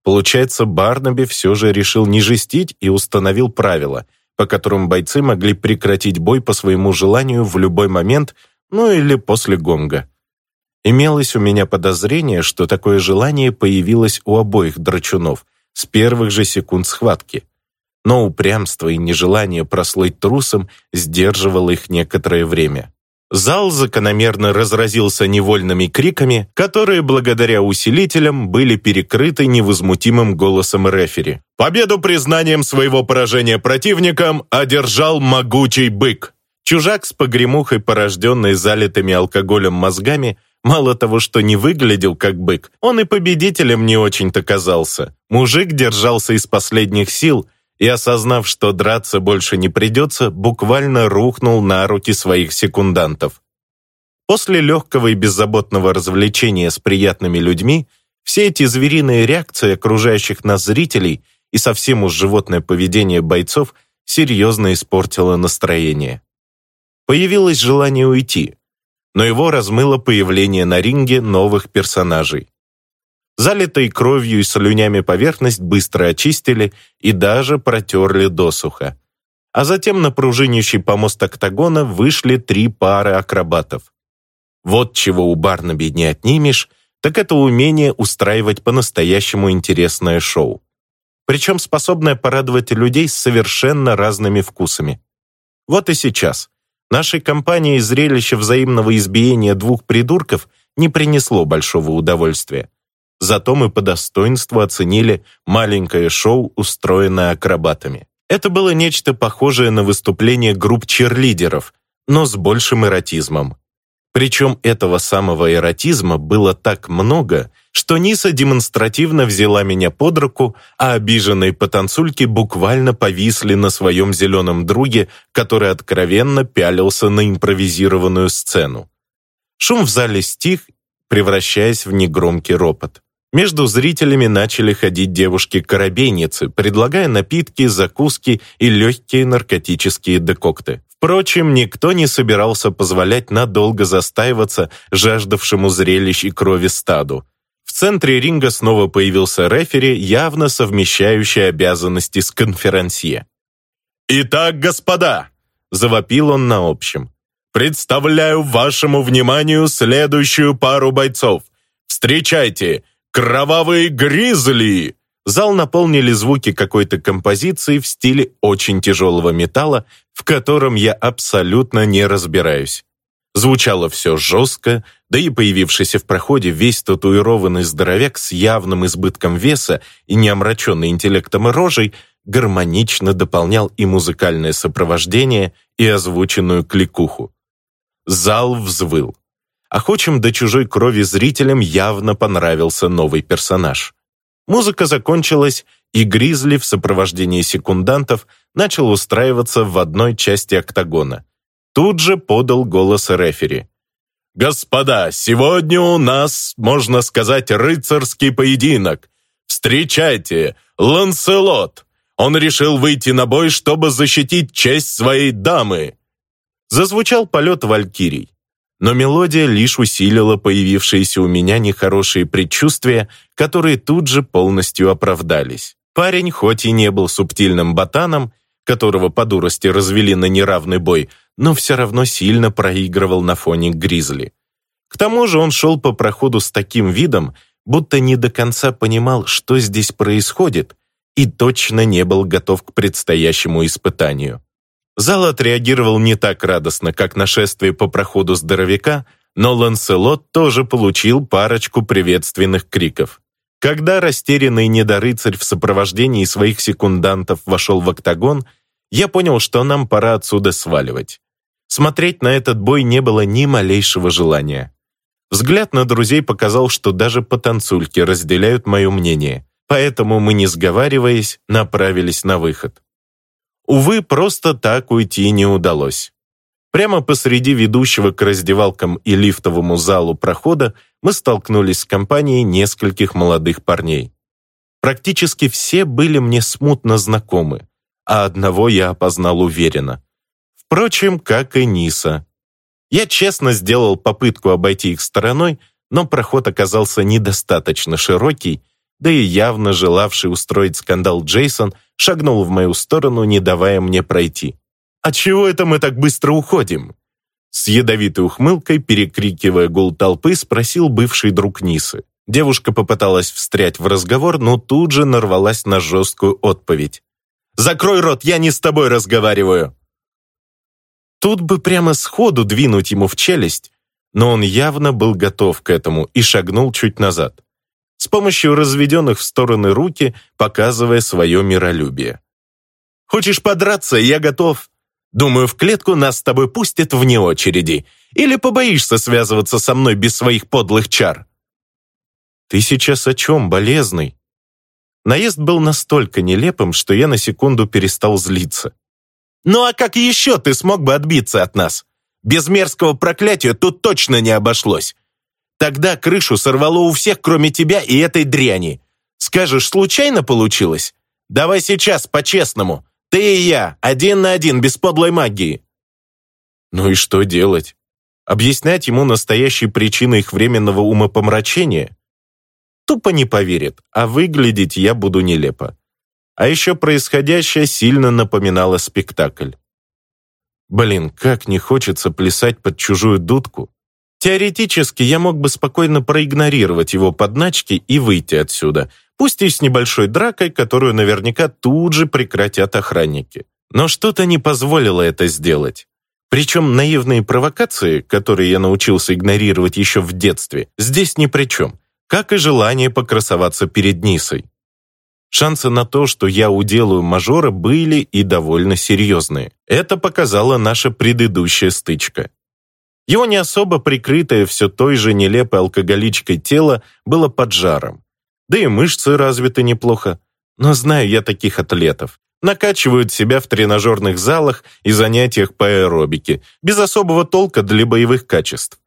Получается, Барнаби все же решил не жестить и установил правила – по которым бойцы могли прекратить бой по своему желанию в любой момент, ну или после гонга. Имелось у меня подозрение, что такое желание появилось у обоих драчунов с первых же секунд схватки. Но упрямство и нежелание прослыть трусом сдерживало их некоторое время. Зал закономерно разразился невольными криками, которые благодаря усилителям были перекрыты невозмутимым голосом рефери. Победу признанием своего поражения противникам одержал могучий бык. Чужак с погремухой, порожденной залитыми алкоголем мозгами, мало того, что не выглядел как бык, он и победителем не очень-то казался. Мужик держался из последних сил – и, осознав, что драться больше не придется, буквально рухнул на руки своих секундантов. После легкого и беззаботного развлечения с приятными людьми, все эти звериные реакции окружающих нас зрителей и совсем уж животное поведение бойцов серьезно испортило настроение. Появилось желание уйти, но его размыло появление на ринге новых персонажей. Залитой кровью и слюнями поверхность быстро очистили и даже протерли досуха. А затем на пружинящий помост октагона вышли три пары акробатов. Вот чего у Барнаби не отнимешь, так это умение устраивать по-настоящему интересное шоу. Причем способное порадовать людей с совершенно разными вкусами. Вот и сейчас. Нашей компании зрелище взаимного избиения двух придурков не принесло большого удовольствия. Зато мы по достоинству оценили маленькое шоу, устроенное акробатами. Это было нечто похожее на выступление групп черлидеров, но с большим эротизмом. Причем этого самого эротизма было так много, что Ниса демонстративно взяла меня под руку, а обиженные потанцульки буквально повисли на своем зеленом друге, который откровенно пялился на импровизированную сцену. Шум в зале стих, превращаясь в негромкий ропот. Между зрителями начали ходить девушки-корабейницы, предлагая напитки, закуски и легкие наркотические декокты. Впрочем, никто не собирался позволять надолго застаиваться жаждавшему зрелищ и крови стаду. В центре ринга снова появился рефери, явно совмещающий обязанности с конферансье. «Итак, господа!» – завопил он на общем. «Представляю вашему вниманию следующую пару бойцов. Встречайте, «Кровавые гризли!» Зал наполнили звуки какой-то композиции в стиле очень тяжелого металла, в котором я абсолютно не разбираюсь. Звучало все жестко, да и появившийся в проходе весь татуированный здоровяк с явным избытком веса и неомраченный интеллектом и рожей гармонично дополнял и музыкальное сопровождение, и озвученную кликуху. Зал взвыл. Охочим до чужой крови зрителям явно понравился новый персонаж. Музыка закончилась, и Гризли в сопровождении секундантов начал устраиваться в одной части октагона. Тут же подал голос рефери. «Господа, сегодня у нас, можно сказать, рыцарский поединок. Встречайте, Ланселот. Он решил выйти на бой, чтобы защитить честь своей дамы». Зазвучал полет валькирий но мелодия лишь усилила появившиеся у меня нехорошие предчувствия, которые тут же полностью оправдались. Парень, хоть и не был субтильным ботаном, которого по дурости развели на неравный бой, но все равно сильно проигрывал на фоне Гризли. К тому же он шел по проходу с таким видом, будто не до конца понимал, что здесь происходит, и точно не был готов к предстоящему испытанию. Зал отреагировал не так радостно, как нашествие по проходу здоровяка, но Ланселот тоже получил парочку приветственных криков. Когда растерянный недорыцарь в сопровождении своих секундантов вошел в октагон, я понял, что нам пора отсюда сваливать. Смотреть на этот бой не было ни малейшего желания. Взгляд на друзей показал, что даже потанцульки разделяют мое мнение, поэтому мы, не сговариваясь, направились на выход. Увы, просто так уйти не удалось. Прямо посреди ведущего к раздевалкам и лифтовому залу прохода мы столкнулись с компанией нескольких молодых парней. Практически все были мне смутно знакомы, а одного я опознал уверенно. Впрочем, как и Ниса. Я честно сделал попытку обойти их стороной, но проход оказался недостаточно широкий, да и явно желавший устроить скандал Джейсон шагнул в мою сторону, не давая мне пройти. «А чего это мы так быстро уходим?» С ядовитой ухмылкой, перекрикивая гул толпы, спросил бывший друг Нисы. Девушка попыталась встрять в разговор, но тут же нарвалась на жесткую отповедь. «Закрой рот, я не с тобой разговариваю!» Тут бы прямо сходу двинуть ему в челюсть, но он явно был готов к этому и шагнул чуть назад с помощью разведенных в стороны руки, показывая свое миролюбие. «Хочешь подраться? Я готов. Думаю, в клетку нас с тобой пустят вне очереди. Или побоишься связываться со мной без своих подлых чар?» «Ты сейчас о чем, болезный?» Наезд был настолько нелепым, что я на секунду перестал злиться. «Ну а как еще ты смог бы отбиться от нас? Без мерзкого проклятия тут точно не обошлось. Тогда крышу сорвало у всех, кроме тебя и этой дряни. Скажешь, случайно получилось? Давай сейчас, по-честному. Ты и я, один на один, без подлой магии». Ну и что делать? Объяснять ему настоящие причины их временного умопомрачения? Тупо не поверит, а выглядеть я буду нелепо. А еще происходящее сильно напоминало спектакль. Блин, как не хочется плясать под чужую дудку. Теоретически я мог бы спокойно проигнорировать его подначки и выйти отсюда, пусть и с небольшой дракой, которую наверняка тут же прекратят охранники. Но что-то не позволило это сделать. Причем наивные провокации, которые я научился игнорировать еще в детстве, здесь ни при чем, как и желание покрасоваться перед Нисой. Шансы на то, что я уделаю мажора, были и довольно серьезные. Это показала наша предыдущая стычка. Его не особо прикрытое все той же нелепой алкоголичкой тело было под жаром. Да и мышцы развиты неплохо. Но знаю я таких атлетов. Накачивают себя в тренажерных залах и занятиях по аэробике, без особого толка для боевых качеств.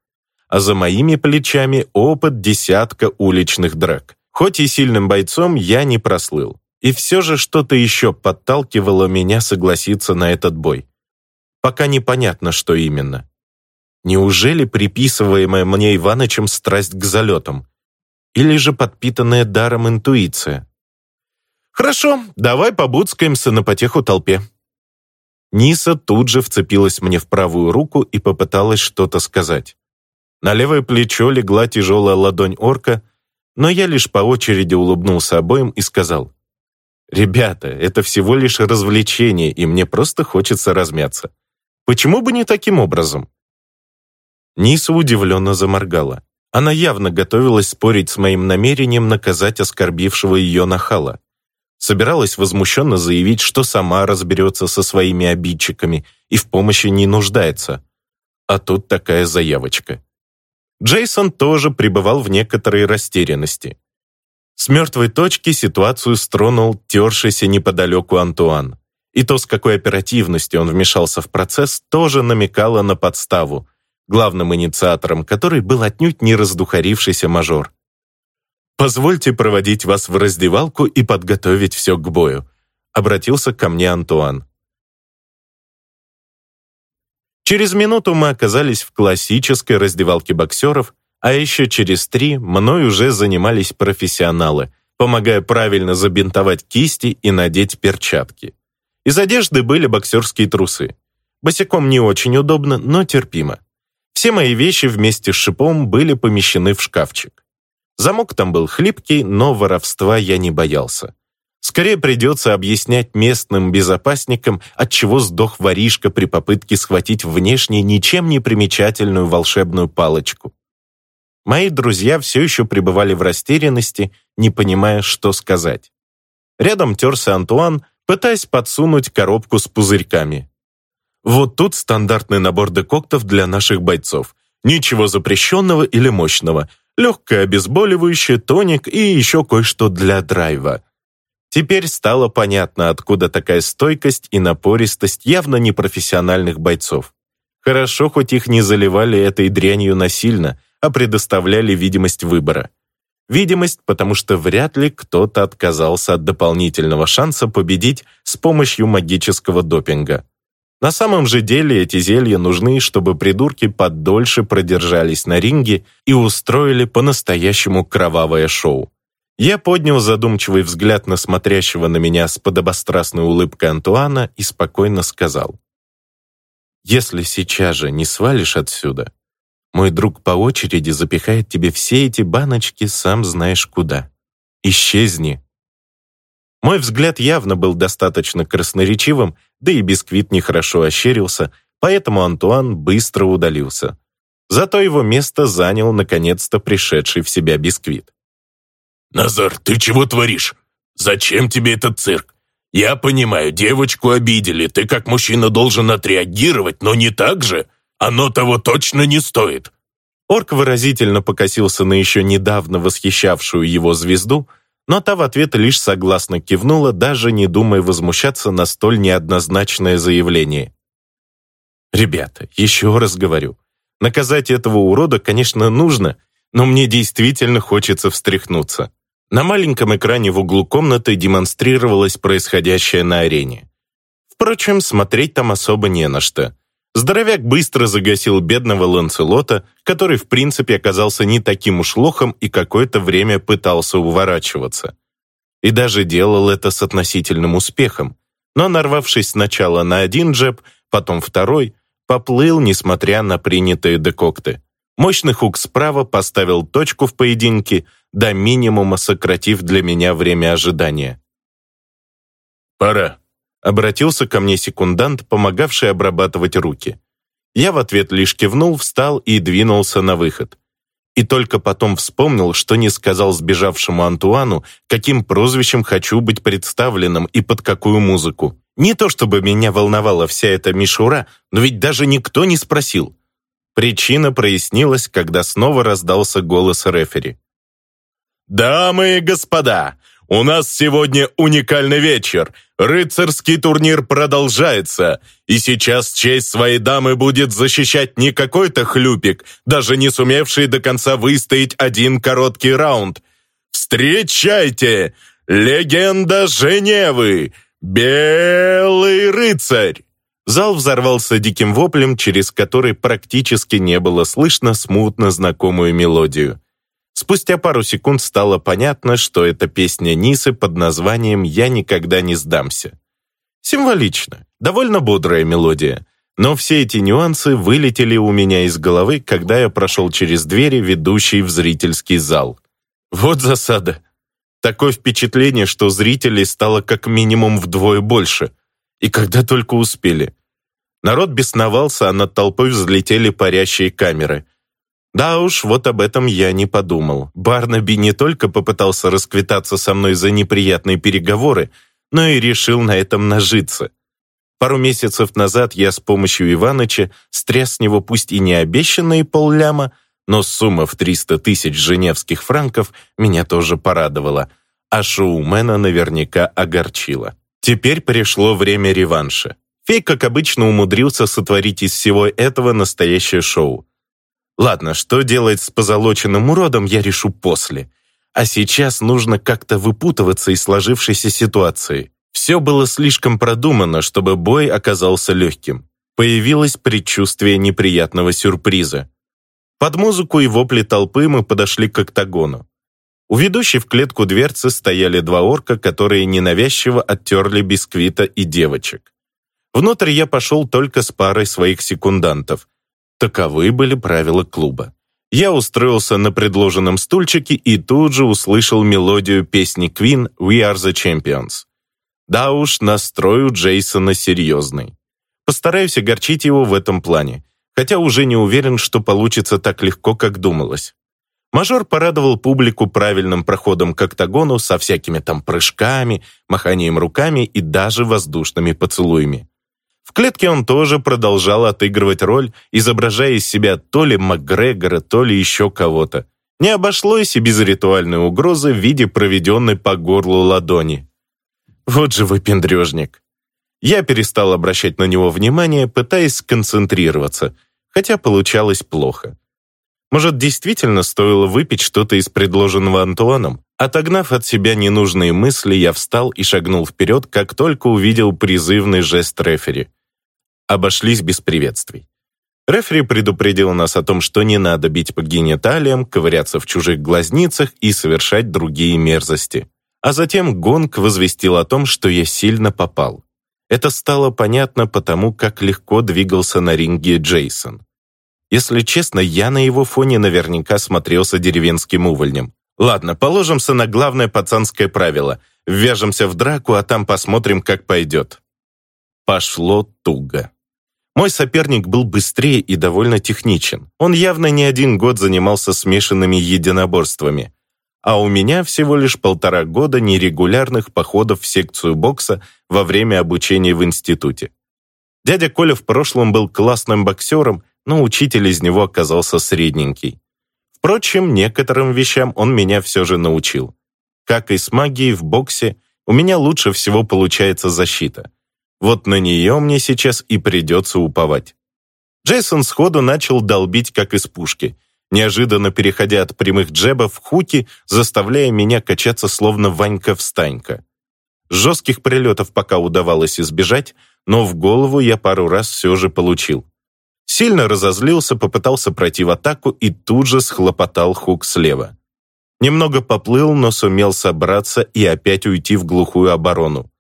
А за моими плечами опыт десятка уличных драк. Хоть и сильным бойцом я не прослыл. И все же что-то еще подталкивало меня согласиться на этот бой. Пока непонятно, что именно. Неужели приписываемая мне Иванычем страсть к залетам? Или же подпитанная даром интуиция? Хорошо, давай побудскаемся на потеху толпе. Ниса тут же вцепилась мне в правую руку и попыталась что-то сказать. На левое плечо легла тяжелая ладонь орка, но я лишь по очереди улыбнулся обоим и сказал, «Ребята, это всего лишь развлечение, и мне просто хочется размяться. Почему бы не таким образом?» Ниса удивленно заморгала. Она явно готовилась спорить с моим намерением наказать оскорбившего ее нахала. Собиралась возмущенно заявить, что сама разберется со своими обидчиками и в помощи не нуждается. А тут такая заявочка. Джейсон тоже пребывал в некоторой растерянности. С мертвой точки ситуацию стронул тершийся неподалеку Антуан. И то, с какой оперативностью он вмешался в процесс, тоже намекало на подставу, главным инициатором которой был отнюдь не раздухарившийся мажор. «Позвольте проводить вас в раздевалку и подготовить все к бою», обратился ко мне Антуан. Через минуту мы оказались в классической раздевалке боксеров, а еще через три мной уже занимались профессионалы, помогая правильно забинтовать кисти и надеть перчатки. Из одежды были боксерские трусы. Босиком не очень удобно, но терпимо. Все мои вещи вместе с шипом были помещены в шкафчик. Замок там был хлипкий, но воровства я не боялся. Скорее придется объяснять местным безопасникам, отчего сдох воришка при попытке схватить внешне ничем не примечательную волшебную палочку. Мои друзья все еще пребывали в растерянности, не понимая, что сказать. Рядом терся Антуан, пытаясь подсунуть коробку с пузырьками. Вот тут стандартный набор декоктов для наших бойцов. Ничего запрещенного или мощного. Легкое обезболивающее, тоник и еще кое-что для драйва. Теперь стало понятно, откуда такая стойкость и напористость явно непрофессиональных бойцов. Хорошо, хоть их не заливали этой дрянью насильно, а предоставляли видимость выбора. Видимость, потому что вряд ли кто-то отказался от дополнительного шанса победить с помощью магического допинга. На самом же деле эти зелья нужны, чтобы придурки подольше продержались на ринге и устроили по-настоящему кровавое шоу. Я поднял задумчивый взгляд на смотрящего на меня с подобострастной улыбкой Антуана и спокойно сказал. «Если сейчас же не свалишь отсюда, мой друг по очереди запихает тебе все эти баночки сам знаешь куда. Исчезни». Мой взгляд явно был достаточно красноречивым, да и бисквит нехорошо ощерился, поэтому Антуан быстро удалился. Зато его место занял наконец-то пришедший в себя бисквит. «Назар, ты чего творишь? Зачем тебе этот цирк? Я понимаю, девочку обидели, ты как мужчина должен отреагировать, но не так же. Оно того точно не стоит». Орк выразительно покосился на еще недавно восхищавшую его звезду, но та в ответ лишь согласно кивнула, даже не думая возмущаться на столь неоднозначное заявление. «Ребята, еще раз говорю, наказать этого урода, конечно, нужно, но мне действительно хочется встряхнуться. На маленьком экране в углу комнаты демонстрировалось происходящее на арене. Впрочем, смотреть там особо не на что. Здоровяк быстро загасил бедного Ланцелота, который в принципе оказался не таким уж лохом и какое-то время пытался уворачиваться. И даже делал это с относительным успехом. Но нарвавшись сначала на один джеб, потом второй, поплыл, несмотря на принятые декокты. Мощный хук справа поставил точку в поединке, до минимума сократив для меня время ожидания. «Пора», — обратился ко мне секундант, помогавший обрабатывать руки. Я в ответ лишь кивнул, встал и двинулся на выход. И только потом вспомнил, что не сказал сбежавшему Антуану, каким прозвищем хочу быть представленным и под какую музыку. Не то чтобы меня волновала вся эта мишура, но ведь даже никто не спросил. Причина прояснилась, когда снова раздался голос рефери. «Дамы и господа, у нас сегодня уникальный вечер. Рыцарский турнир продолжается, и сейчас честь своей дамы будет защищать не какой-то хлюпик, даже не сумевший до конца выстоять один короткий раунд. Встречайте! Легенда Женевы! Белый рыцарь! Зал взорвался диким воплем, через который практически не было слышно смутно знакомую мелодию. Спустя пару секунд стало понятно, что это песня Нисы под названием «Я никогда не сдамся». Символично, довольно бодрая мелодия, но все эти нюансы вылетели у меня из головы, когда я прошел через двери, ведущие в зрительский зал. Вот засада. Такое впечатление, что зрителей стало как минимум вдвое больше. И когда только успели. Народ бесновался, а над толпой взлетели парящие камеры. Да уж, вот об этом я не подумал. Барнаби не только попытался расквитаться со мной за неприятные переговоры, но и решил на этом нажиться. Пару месяцев назад я с помощью Иваныча стряс с него пусть и не обещанные полляма, но сумма в 300 тысяч женевских франков меня тоже порадовала, а шоумена наверняка огорчила. Теперь пришло время реванша. Фей, как обычно, умудрился сотворить из всего этого настоящее шоу. Ладно, что делать с позолоченным уродом, я решу после. А сейчас нужно как-то выпутываться из сложившейся ситуации. Все было слишком продумано, чтобы бой оказался легким. Появилось предчувствие неприятного сюрприза. Под музыку и вопли толпы мы подошли к октагону. У ведущей в клетку дверцы стояли два орка, которые ненавязчиво оттерли бисквита и девочек. Внутрь я пошел только с парой своих секундантов, Таковы были правила клуба. Я устроился на предложенном стульчике и тут же услышал мелодию песни Queen «We are the champions». Да уж, настрой у Джейсона серьезный. Постараюсь огорчить его в этом плане, хотя уже не уверен, что получится так легко, как думалось. Мажор порадовал публику правильным проходом к октагону со всякими там прыжками, маханием руками и даже воздушными поцелуями. В клетке он тоже продолжал отыгрывать роль, изображая из себя то ли Макгрегора, то ли еще кого-то. Не обошлось и без ритуальной угрозы в виде проведенной по горлу ладони. Вот же выпендрежник. Я перестал обращать на него внимание, пытаясь сконцентрироваться, хотя получалось плохо. Может, действительно стоило выпить что-то из предложенного Антуаном? Отогнав от себя ненужные мысли, я встал и шагнул вперед, как только увидел призывный жест рефери обошлись без приветствий. Рефери предупредил нас о том, что не надо бить по гениталиям, ковыряться в чужих глазницах и совершать другие мерзости. А затем гонг возвестил о том, что я сильно попал. Это стало понятно потому, как легко двигался на ринге Джейсон. Если честно, я на его фоне наверняка смотрелся деревенским увольнем. Ладно, положимся на главное пацанское правило. Ввяжемся в драку, а там посмотрим, как пойдет. Пошло туго. Мой соперник был быстрее и довольно техничен. Он явно не один год занимался смешанными единоборствами. А у меня всего лишь полтора года нерегулярных походов в секцию бокса во время обучения в институте. Дядя Коля в прошлом был классным боксером, но учитель из него оказался средненький. Впрочем, некоторым вещам он меня все же научил. Как и с магией в боксе, у меня лучше всего получается защита. Вот на нее мне сейчас и придется уповать. Джейсон сходу начал долбить, как из пушки, неожиданно переходя от прямых джебов в хуки, заставляя меня качаться словно Ванька-встанька. Жестких прилетов пока удавалось избежать, но в голову я пару раз все же получил. Сильно разозлился, попытался пройти в атаку и тут же схлопотал хук слева. Немного поплыл, но сумел собраться и опять уйти в глухую оборону.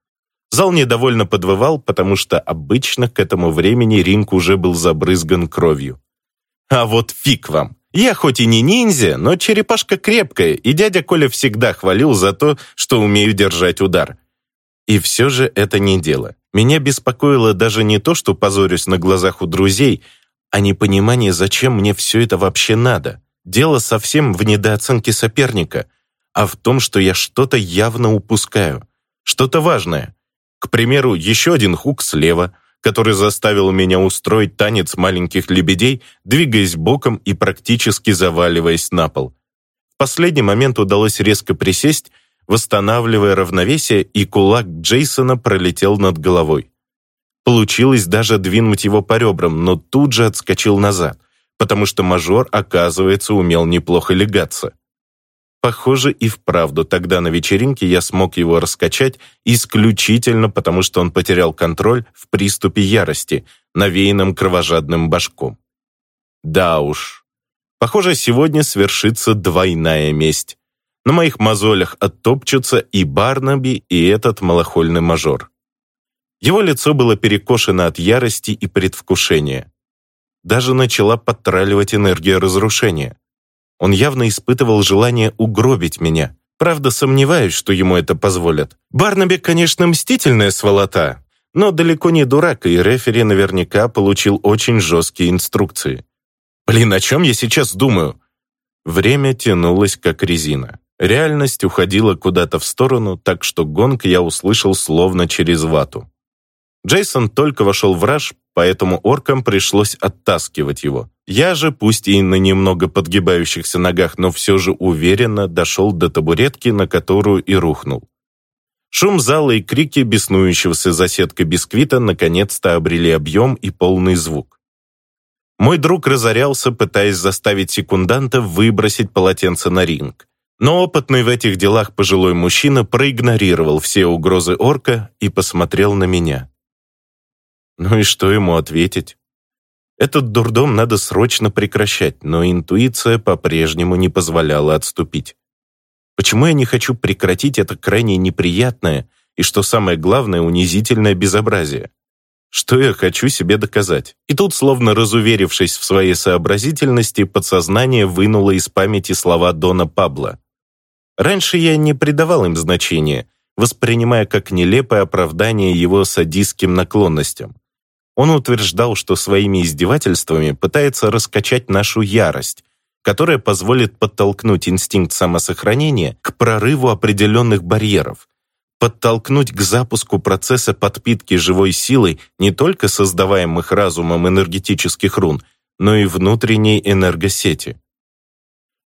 Зал недовольно подвывал, потому что обычно к этому времени ринг уже был забрызган кровью. А вот фиг вам! Я хоть и не ниндзя, но черепашка крепкая, и дядя Коля всегда хвалил за то, что умею держать удар. И все же это не дело. Меня беспокоило даже не то, что позорюсь на глазах у друзей, а непонимание, зачем мне все это вообще надо. Дело совсем в недооценке соперника, а в том, что я что-то явно упускаю. Что-то важное. К примеру, еще один хук слева, который заставил меня устроить танец маленьких лебедей, двигаясь боком и практически заваливаясь на пол. В последний момент удалось резко присесть, восстанавливая равновесие, и кулак Джейсона пролетел над головой. Получилось даже двинуть его по ребрам, но тут же отскочил назад, потому что мажор, оказывается, умел неплохо легаться. Похоже, и вправду тогда на вечеринке я смог его раскачать исключительно потому, что он потерял контроль в приступе ярости, навеянном кровожадным башком. Да уж. Похоже, сегодня свершится двойная месть. На моих мозолях оттопчутся и Барнаби, и этот малохольный мажор. Его лицо было перекошено от ярости и предвкушения. Даже начала подтраливать энергия разрушения. Он явно испытывал желание угробить меня. Правда, сомневаюсь, что ему это позволят. Барнаби, конечно, мстительная сволота, но далеко не дурак, и рефери наверняка получил очень жесткие инструкции. Блин, о чем я сейчас думаю? Время тянулось, как резина. Реальность уходила куда-то в сторону, так что гонг я услышал словно через вату. Джейсон только вошел в раж, поэтому оркам пришлось оттаскивать его. Я же, пусть и на немного подгибающихся ногах, но все же уверенно дошел до табуретки, на которую и рухнул. Шум зала и крики беснующегося за сеткой бисквита наконец-то обрели объем и полный звук. Мой друг разорялся, пытаясь заставить секунданта выбросить полотенце на ринг. Но опытный в этих делах пожилой мужчина проигнорировал все угрозы орка и посмотрел на меня. Ну и что ему ответить? Этот дурдом надо срочно прекращать, но интуиция по-прежнему не позволяла отступить. Почему я не хочу прекратить это крайне неприятное и, что самое главное, унизительное безобразие? Что я хочу себе доказать? И тут, словно разуверившись в своей сообразительности, подсознание вынуло из памяти слова Дона Пабло. Раньше я не придавал им значения, воспринимая как нелепое оправдание его садистским наклонностям. Он утверждал, что своими издевательствами пытается раскачать нашу ярость, которая позволит подтолкнуть инстинкт самосохранения к прорыву определенных барьеров, подтолкнуть к запуску процесса подпитки живой силой не только создаваемых разумом энергетических рун, но и внутренней энергосети.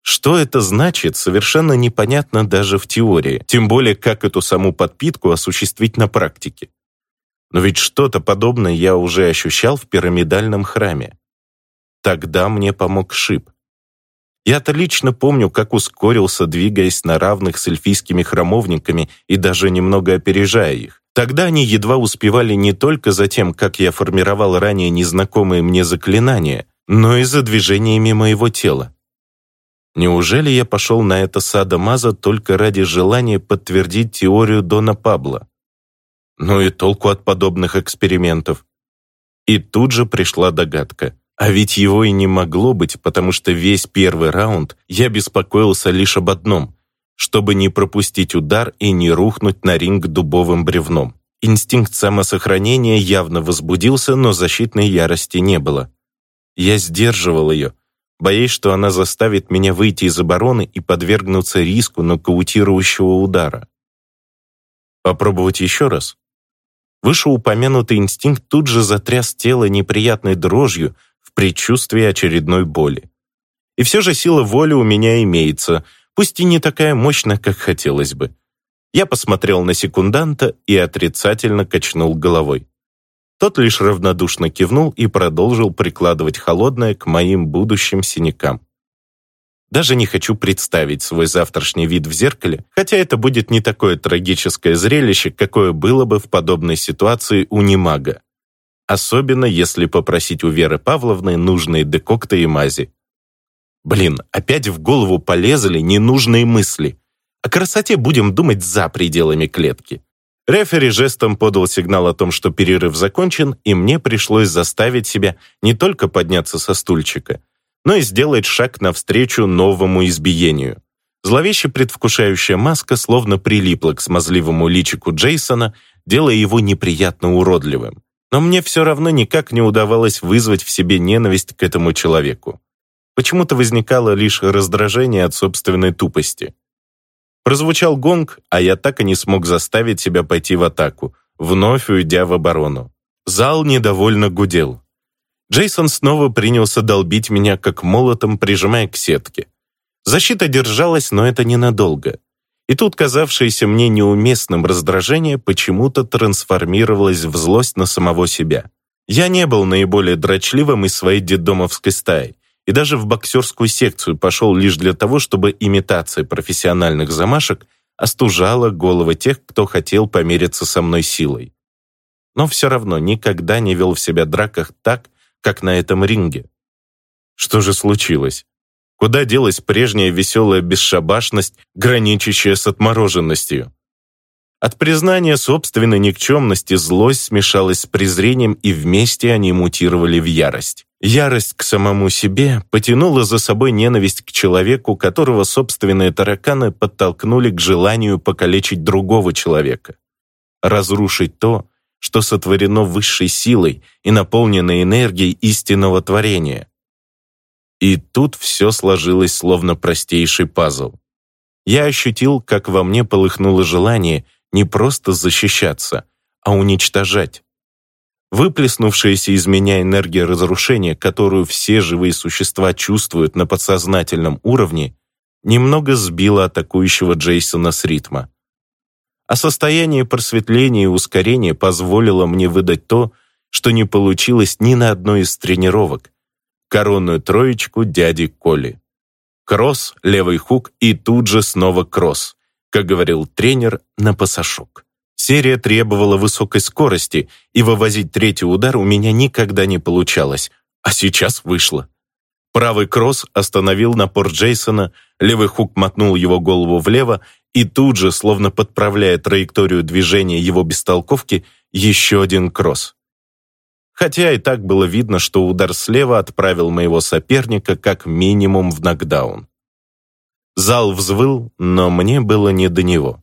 Что это значит, совершенно непонятно даже в теории, тем более как эту саму подпитку осуществить на практике. Но ведь что-то подобное я уже ощущал в пирамидальном храме. Тогда мне помог Шип. Я-то лично помню, как ускорился, двигаясь на равных с эльфийскими храмовниками и даже немного опережая их. Тогда они едва успевали не только за тем, как я формировал ранее незнакомые мне заклинания, но и за движениями моего тела. Неужели я пошел на это садомаза только ради желания подтвердить теорию Дона Пабло? Ну и толку от подобных экспериментов. И тут же пришла догадка. А ведь его и не могло быть, потому что весь первый раунд я беспокоился лишь об одном, чтобы не пропустить удар и не рухнуть на ринг дубовым бревном. Инстинкт самосохранения явно возбудился, но защитной ярости не было. Я сдерживал ее, боясь, что она заставит меня выйти из обороны и подвергнуться риску нокаутирующего удара. Попробовать еще раз? Вышеупомянутый инстинкт тут же затряс тело неприятной дрожью в предчувствии очередной боли. И все же сила воли у меня имеется, пусть и не такая мощная, как хотелось бы. Я посмотрел на секунданта и отрицательно качнул головой. Тот лишь равнодушно кивнул и продолжил прикладывать холодное к моим будущим синякам. Даже не хочу представить свой завтрашний вид в зеркале, хотя это будет не такое трагическое зрелище, какое было бы в подобной ситуации у немага. Особенно если попросить у Веры Павловны нужные декокты и мази. Блин, опять в голову полезли ненужные мысли. О красоте будем думать за пределами клетки. Рефери жестом подал сигнал о том, что перерыв закончен, и мне пришлось заставить себя не только подняться со стульчика, но и сделать шаг навстречу новому избиению. Зловеще предвкушающая маска словно прилипла к смазливому личику Джейсона, делая его неприятно уродливым. Но мне все равно никак не удавалось вызвать в себе ненависть к этому человеку. Почему-то возникало лишь раздражение от собственной тупости. Прозвучал гонг, а я так и не смог заставить себя пойти в атаку, вновь уйдя в оборону. Зал недовольно гудел. Джейсон снова принялся долбить меня как молотом, прижимая к сетке. Защита держалась, но это ненадолго. И тут казавшееся мне неуместным раздражение почему-то трансформировалось в злость на самого себя. Я не был наиболее дрочливым из своей детдомовской стаи, и даже в боксерскую секцию пошел лишь для того, чтобы имитация профессиональных замашек остужала головы тех, кто хотел помериться со мной силой. Но все равно никогда не вел в себя драках так, как на этом ринге. Что же случилось? Куда делась прежняя веселая бесшабашность, граничащая с отмороженностью? От признания собственной никчемности злость смешалась с презрением, и вместе они мутировали в ярость. Ярость к самому себе потянула за собой ненависть к человеку, которого собственные тараканы подтолкнули к желанию покалечить другого человека. Разрушить то, что сотворено высшей силой и наполнено энергией истинного творения. И тут все сложилось словно простейший пазл. Я ощутил, как во мне полыхнуло желание не просто защищаться, а уничтожать. Выплеснувшаяся из меня энергия разрушения, которую все живые существа чувствуют на подсознательном уровне, немного сбила атакующего Джейсона с ритма. А состояние просветления и ускорения позволило мне выдать то, что не получилось ни на одной из тренировок, коронную троечку дяди Коли. Кросс, левый хук и тут же снова кросс, как говорил тренер, на пасашок. Серия требовала высокой скорости, и вывозить третий удар у меня никогда не получалось, а сейчас вышло. Правый кросс остановил напор Джейсона, левый хук мотнул его голову влево, и тут же, словно подправляя траекторию движения его бестолковки, еще один кросс хотя и так было видно, что удар слева отправил моего соперника как минимум в нокдаун. Зал взвыл, но мне было не до него.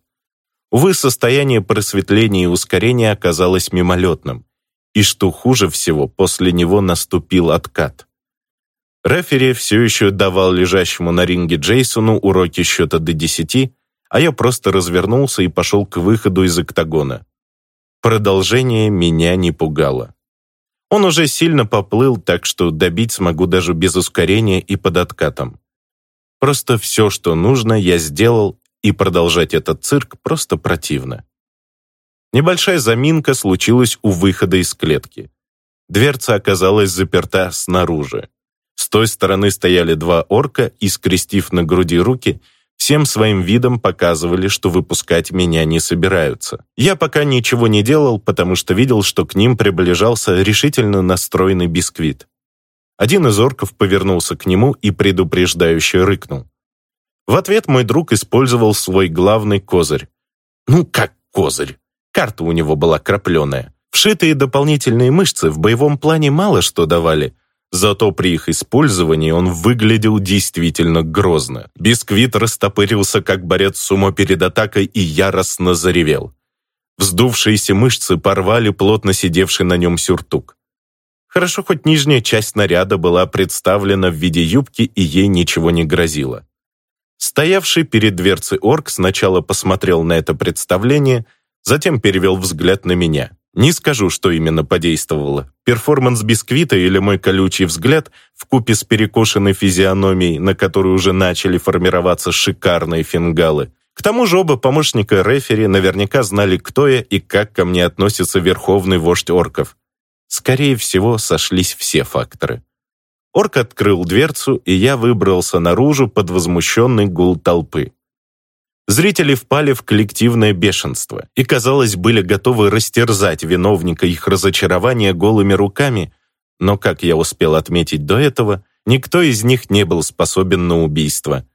Увы, состояние просветления и ускорения оказалось мимолетным, и что хуже всего, после него наступил откат. Рефери все еще давал лежащему на ринге Джейсону уроки счета до десяти, а я просто развернулся и пошел к выходу из октагона. Продолжение меня не пугало. Он уже сильно поплыл, так что добить смогу даже без ускорения и под откатом. Просто все, что нужно, я сделал, и продолжать этот цирк просто противно. Небольшая заминка случилась у выхода из клетки. Дверца оказалась заперта снаружи. С той стороны стояли два орка и, скрестив на груди руки, всем своим видом показывали, что выпускать меня не собираются. Я пока ничего не делал, потому что видел, что к ним приближался решительно настроенный бисквит. Один из орков повернулся к нему и предупреждающе рыкнул. В ответ мой друг использовал свой главный козырь. Ну, как козырь? Карта у него была крапленая. Вшитые дополнительные мышцы в боевом плане мало что давали, Зато при их использовании он выглядел действительно грозно. Бисквит растопырился, как борец с умо перед атакой, и яростно заревел. Вздувшиеся мышцы порвали плотно сидевший на нем сюртук. Хорошо, хоть нижняя часть наряда была представлена в виде юбки, и ей ничего не грозило. Стоявший перед дверцей орк сначала посмотрел на это представление, затем перевел взгляд на меня. Не скажу, что именно подействовало. Перформанс бисквита или мой колючий взгляд в купе с перекошенной физиономией, на которой уже начали формироваться шикарные фингалы. К тому же оба помощника рефери наверняка знали, кто я и как ко мне относится верховный вождь орков. Скорее всего, сошлись все факторы. Орк открыл дверцу, и я выбрался наружу под возмущенный гул толпы. Зрители впали в коллективное бешенство и, казалось, были готовы растерзать виновника их разочарования голыми руками, но, как я успел отметить до этого, никто из них не был способен на убийство.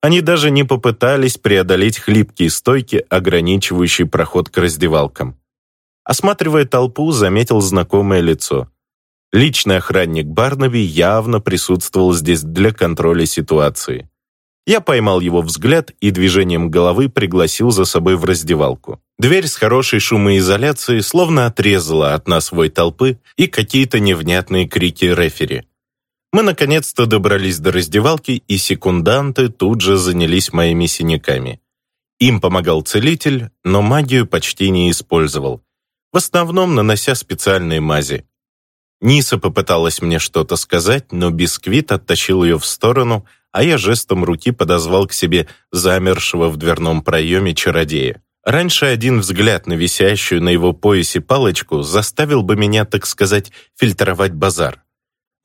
Они даже не попытались преодолеть хлипкие стойки, ограничивающие проход к раздевалкам. Осматривая толпу, заметил знакомое лицо. Личный охранник Барнаби явно присутствовал здесь для контроля ситуации. Я поймал его взгляд и движением головы пригласил за собой в раздевалку. Дверь с хорошей шумоизоляцией словно отрезала от нас вой толпы и какие-то невнятные крики рефери. Мы наконец-то добрались до раздевалки, и секунданты тут же занялись моими синяками. Им помогал целитель, но магию почти не использовал, в основном нанося специальные мази. Ниса попыталась мне что-то сказать, но бисквит оттащил ее в сторону, а я жестом руки подозвал к себе замершего в дверном проеме чародея. Раньше один взгляд на висящую на его поясе палочку заставил бы меня, так сказать, фильтровать базар.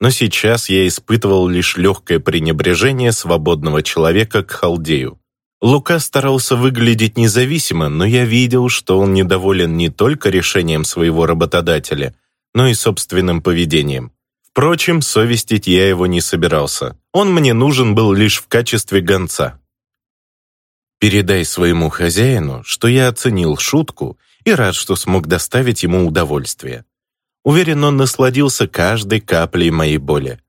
Но сейчас я испытывал лишь легкое пренебрежение свободного человека к халдею. Лука старался выглядеть независимо, но я видел, что он недоволен не только решением своего работодателя, но и собственным поведением. Впрочем, совестить я его не собирался. Он мне нужен был лишь в качестве гонца. Передай своему хозяину, что я оценил шутку и рад, что смог доставить ему удовольствие. Уверен, он насладился каждой каплей моей боли.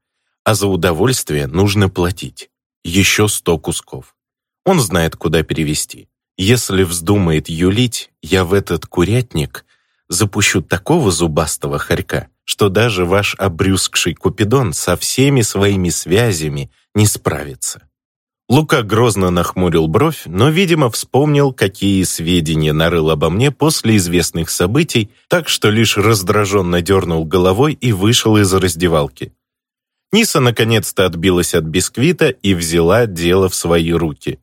А за удовольствие нужно платить. Еще сто кусков. Он знает, куда перевести. Если вздумает юлить, я в этот курятник запущу такого зубастого хорька, что даже ваш обрюзгший Купидон со всеми своими связями не справится. Лука грозно нахмурил бровь, но, видимо, вспомнил, какие сведения нарыл обо мне после известных событий, так что лишь раздраженно дернул головой и вышел из раздевалки. Ниса наконец-то отбилась от бисквита и взяла дело в свои руки.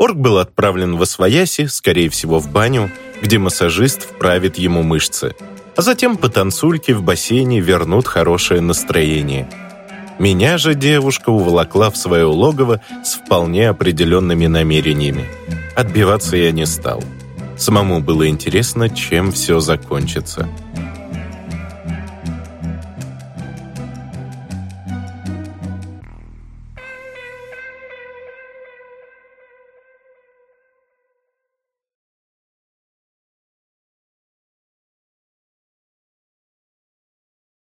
Орк был отправлен в Освояси, скорее всего, в баню, где массажист вправит ему мышцы, а затем по танцульке в бассейне вернут хорошее настроение. Меня же девушка уволокла в свое логово с вполне определенными намерениями. Отбиваться я не стал. Самому было интересно, чем все закончится.